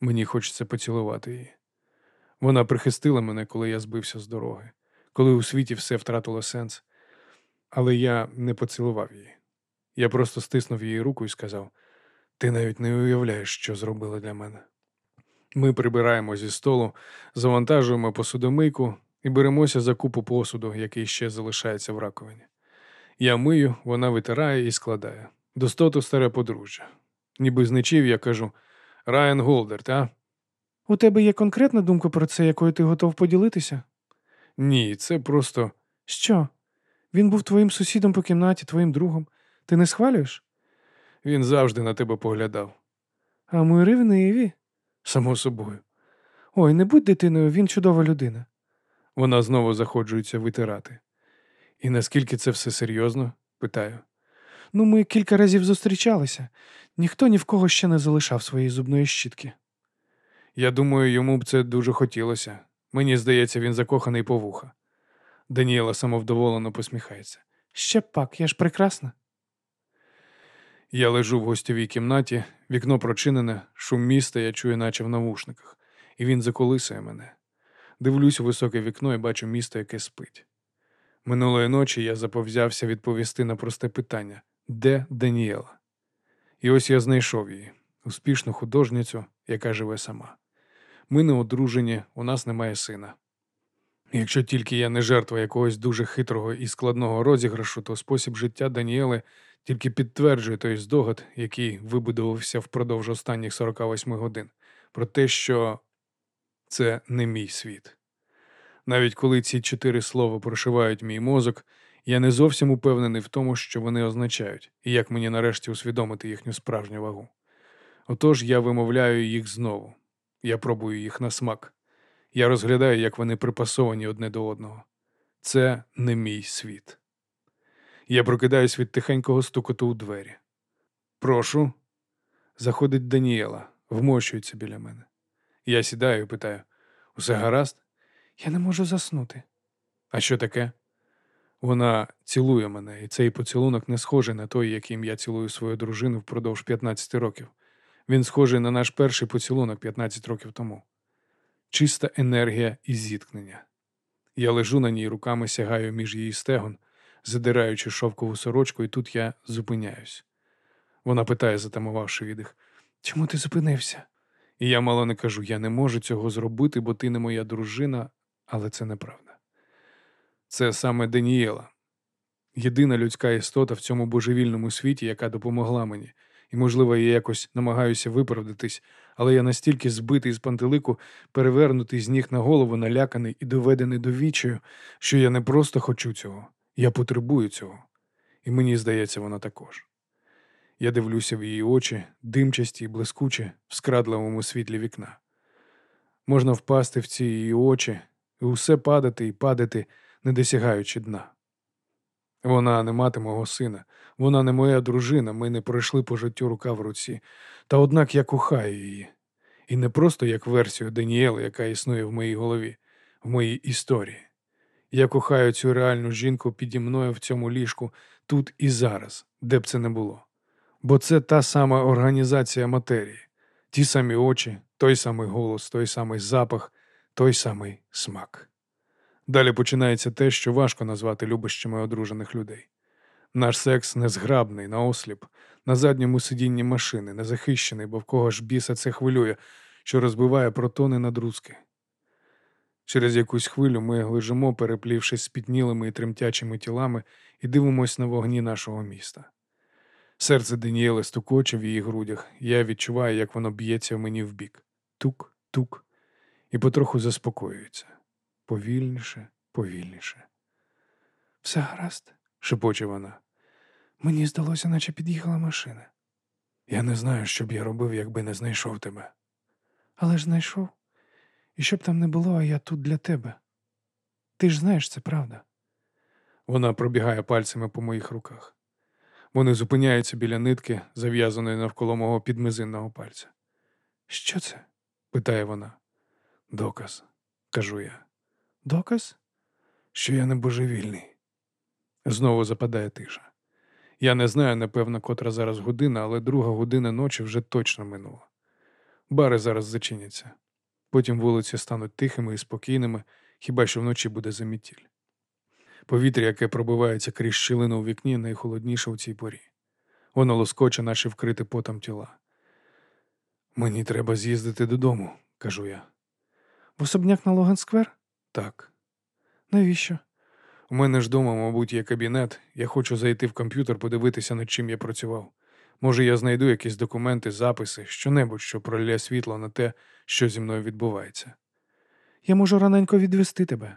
Мені хочеться поцілувати її. Вона прихистила мене, коли я збився з дороги, коли у світі все втратило сенс. Але я не поцілував її. Я просто стиснув її руку і сказав: Ти навіть не уявляєш, що зробила для мене. Ми прибираємо зі столу, завантажуємо посудомийку і беремося за купу посуду, який ще залишається в раковині. Я мию, вона витирає і складає. Достоту старе подружжя. Ніби зничів, я кажу Райан Голдер, та? У тебе є конкретна думка про це, якою ти готов поділитися? Ні, це просто Що? Він був твоїм сусідом по кімнаті, твоїм другом. Ти не схвалюєш? Він завжди на тебе поглядав. А ми ревниві. Само собою. Ой, не будь дитиною, він чудова людина. Вона знову заходжується витирати. І наскільки це все серйозно? питаю. Ну, ми кілька разів зустрічалися. Ніхто ні в кого ще не залишав своєї зубної щітки. Я думаю, йому б це дуже хотілося. Мені здається, він закоханий по вуха. Даніела самовдоволено посміхається. Ще пак, я ж прекрасна. Я лежу в гостьовій кімнаті, вікно прочинене, шум міста я чую, наче в навушниках, і він заколисує мене. Дивлюсь у високе вікно і бачу місто, яке спить. Минулої ночі я заповзявся відповісти на просте питання де Даніела? І ось я знайшов її, успішну художницю, яка живе сама. Ми не одружені, у нас немає сина. Якщо тільки я не жертва якогось дуже хитрого і складного розіграшу, то спосіб життя Даніели тільки підтверджує той здогад, який вибудувався впродовж останніх 48 годин, про те, що це не мій світ. Навіть коли ці чотири слова прошивають мій мозок, я не зовсім упевнений в тому, що вони означають, і як мені нарешті усвідомити їхню справжню вагу. Отож я вимовляю їх знову, я пробую їх на смак. Я розглядаю, як вони припасовані одне до одного. Це не мій світ. Я прокидаюсь від тихенького стукоту у двері. Прошу. Заходить Даніела, вмощується біля мене. Я сідаю і питаю: усе гаразд? Я не можу заснути. А що таке? Вона цілує мене, і цей поцілунок не схожий на той, яким я цілую свою дружину впродовж 15 років. Він схожий на наш перший поцілунок 15 років тому. Чиста енергія і зіткнення. Я лежу на ній руками сягаю між її стегон, задираючи шовкову сорочку, і тут я зупиняюсь. Вона питає, затамувавши віддих. Чому ти зупинився? І я мало не кажу, я не можу цього зробити, бо ти не моя дружина, але це неправда. Це саме Даніела. Єдина людська істота в цьому божевільному світі, яка допомогла мені, і, можливо, я якось намагаюся виправдатись, але я настільки збитий з пантелику, перевернутий з ніг на голову, наляканий і доведений до вічою, що я не просто хочу цього, я потребую цього. І мені здається, вона також. Я дивлюся в її очі, димчасті й блискучі, в скрадливому світлі вікна. Можна впасти в ці її очі і усе падати і падати, не досягаючи дна. Вона не мати мого сина, вона не моя дружина, ми не пройшли по життю рука в руці, та однак я кохаю її. І не просто як версію Даніели, яка існує в моїй голові, в моїй історії. Я кохаю цю реальну жінку піді мною в цьому ліжку тут і зараз, де б це не було. Бо це та сама організація матерії, ті самі очі, той самий голос, той самий запах, той самий смак. Далі починається те, що важко назвати любощами одружених людей. Наш секс незграбний, наосліп, на задньому сидінні машини, незахищений, бо в кого ж біса це хвилює, що розбиває протони на друзки. Через якусь хвилю ми лежимо, переплівшись спітнілими і тремтячими тілами, і дивимось на вогні нашого міста. Серце Даніели стукоче в її грудях, я відчуваю, як воно б'ється в мені в бік. Тук, тук, і потроху заспокоюється. Повільніше, повільніше. Все гаразд. шепоче вона. Мені здалося, наче під'їхала машина. Я не знаю, що б я робив, якби не знайшов тебе. Але ж знайшов. І що б там не було, а я тут для тебе. Ти ж знаєш це, правда? Вона пробігає пальцями по моїх руках. Вони зупиняються біля нитки, зав'язаної навколо мого підмизинного пальця. Що це? питає вона. Доказ, кажу я, Доказ? що я не божевільний. Знову западає тиша. Я не знаю, напевно, котра зараз година, але друга година ночі вже точно минула. Бари зараз зачиняться. Потім вулиці стануть тихими і спокійними, хіба що вночі буде замітіль. Повітря, яке пробивається крізь щілину у вікні, найхолодніше у цій порі. Воно лоскоче, наче вкрите потом тіла. Мені треба з'їздити додому, кажу я. В особняк на Логан-сквер? Так. Навіщо? У мене ж дома, мабуть, є кабінет. Я хочу зайти в комп'ютер, подивитися, над чим я працював. Може, я знайду якісь документи, записи, що-небудь, що пролє світло на те, що зі мною відбувається. Я можу раненько відвести тебе.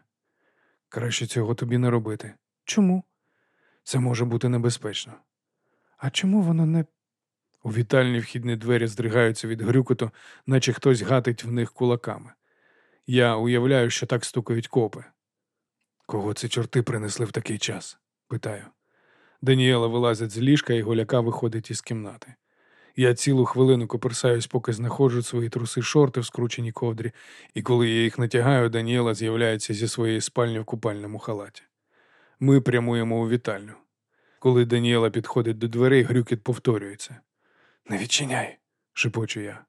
Краще цього тобі не робити. Чому? Це може бути небезпечно. А чому воно не. У вітальні вхідні двері здригаються від грюкоту, наче хтось гатить в них кулаками. Я уявляю, що так стукають копи. Кого ці чорти принесли в такий час? питаю. Даніела вилазить з ліжка і голяка виходить із кімнати. Я цілу хвилину коперсаюсь, поки знаходжу свої труси шорти в скрученій ковдрі, і коли я їх натягаю, Даніела з'являється зі своєї спальні в купальному халаті. Ми прямуємо у вітальню. Коли Даніела підходить до дверей, грюкіт повторюється. Не відчиняй, шепочу я.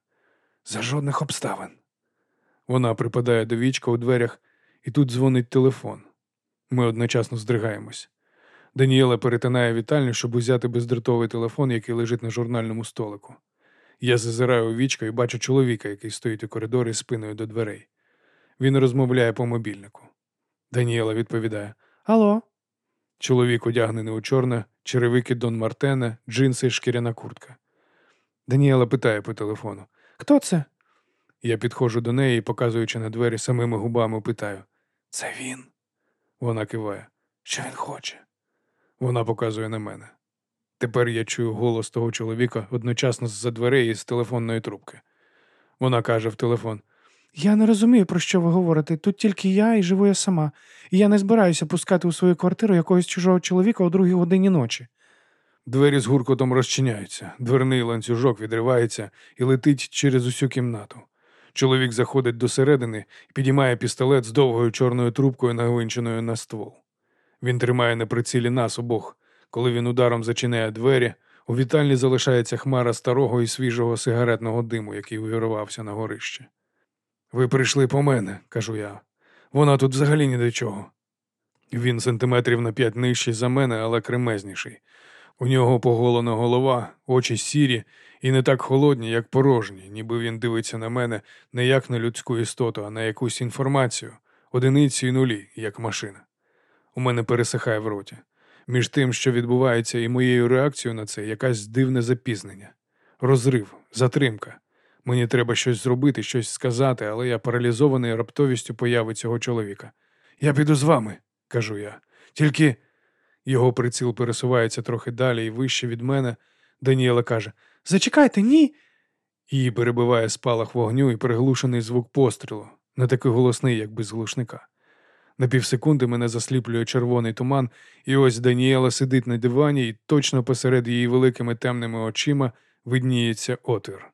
За жодних обставин. Вона припадає до вічка у дверях, і тут дзвонить телефон. Ми одночасно здригаємось. Даніела перетинає вітальню, щоб узяти бездротовий телефон, який лежить на журнальному столику. Я зазираю у вічко і бачу чоловіка, який стоїть у коридорі спиною до дверей. Він розмовляє по мобільнику. Даніела відповідає: Алло? чоловік одягнений у чорне, черевики Дон Мартена, джинси і шкіряна куртка. Даніела питає по телефону. Хто це? Я підходжу до неї і, показуючи на двері самими губами, питаю: Це він? Вона киває. Що він хоче? Вона показує на мене. Тепер я чую голос того чоловіка одночасно з-за дверей і з телефонної трубки. Вона каже в телефон: Я не розумію, про що ви говорите. Тут тільки я і живу я сама. І я не збираюся пускати у свою квартиру якогось чужого чоловіка о другій годині ночі. Двері з гуркотом розчиняються, дверний ланцюжок відривається і летить через усю кімнату. Чоловік заходить досередини і підіймає пістолет з довгою чорною трубкою, нагвинченою на ствол. Він тримає на прицілі нас обох. Коли він ударом зачиняє двері, у вітальні залишається хмара старого і свіжого сигаретного диму, який увірвався на горище. Ви прийшли по мене, кажу я. Вона тут взагалі ні до чого. Він сантиметрів на п'ять нижчий за мене, але кремезніший. У нього поголена голова, очі сірі і не так холодні, як порожні, ніби він дивиться на мене не як на людську істоту, а на якусь інформацію, одиниці і нулі, як машина. У мене пересихає в роті. Між тим, що відбувається, і моєю реакцією на це якась дивне запізнення, розрив, затримка. Мені треба щось зробити, щось сказати, але я паралізований раптовістю появи цього чоловіка. Я піду з вами, кажу я. Тільки його приціл пересувається трохи далі і вище від мене. Даніела каже: Зачекайте, ні. Її перебиває спалах вогню і приглушений звук пострілу, не такий голосний, як без глушника. На півсекунди мене засліплює червоний туман, і ось Даніела сидить на дивані, і точно посеред її великими темними очима видніється отвір.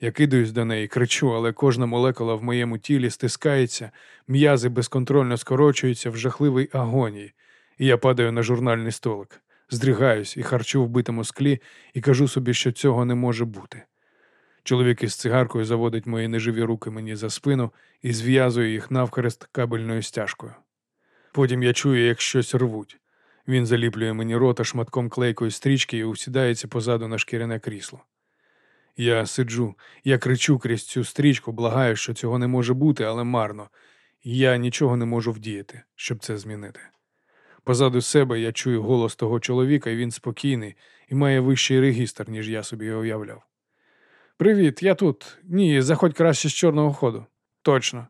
Я кидаюсь до неї, кричу, але кожна молекула в моєму тілі стискається, м'язи безконтрольно скорочуються в жахливій агонії, і я падаю на журнальний столик, здригаюсь і харчу в битому склі, і кажу собі, що цього не може бути. Чоловік із цигаркою заводить мої неживі руки мені за спину і зв'язує їх навхрест кабельною стяжкою. Потім я чую, як щось рвуть. Він заліплює мені рота шматком клейкої стрічки і усідається позаду на шкіряне крісло. Я сиджу, я кричу крізь цю стрічку, благаю, що цього не може бути, але марно. Я нічого не можу вдіяти, щоб це змінити. Позаду себе я чую голос того чоловіка, і він спокійний і має вищий регістр, ніж я собі уявляв. Привіт, я тут. Ні, заходь краще з чорного ходу. Точно.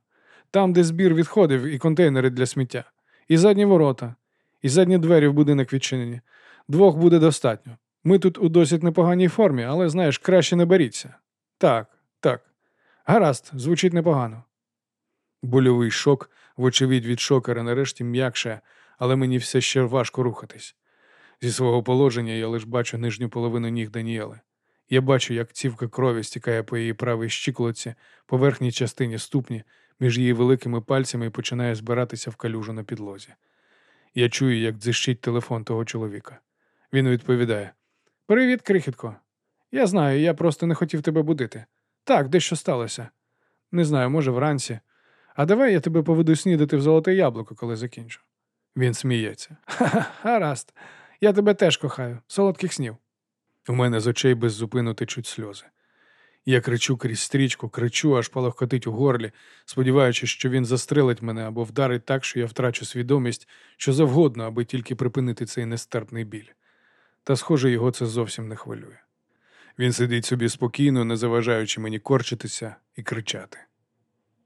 Там, де збір відходів і контейнери для сміття. І задні ворота, і задні двері в будинок відчинені. Двох буде достатньо. Ми тут у досить непоганій формі, але знаєш, краще не беріться. Так, так. Гаразд, звучить непогано. Больовий шок, вочевидь від шокера, нарешті м'якше, але мені все ще важко рухатись. Зі свого положення я лише бачу нижню половину ніг Даніели. Я бачу, як цівка крові стікає по її правій щиколотці, по верхній частині ступні, між її великими пальцями і починає збиратися в калюжу на підлозі. Я чую, як дзищить телефон того чоловіка. Він відповідає: Привіт, крихітко. Я знаю, я просто не хотів тебе будити. Так, дещо сталося. Не знаю, може, вранці. А давай я тебе поведу снідати в золоте яблуко, коли закінчу. Він сміється. Ха-ха, гаразд. Я тебе теж кохаю. Солодких снів. У мене з очей без зупину течуть сльози. Я кричу крізь стрічку, кричу, аж палахкотить у горлі, сподіваючись, що він застрелить мене або вдарить так, що я втрачу свідомість, що завгодно, аби тільки припинити цей нестерпний біль. Та, схоже, його це зовсім не хвилює. Він сидить собі спокійно, не заважаючи мені корчитися і кричати.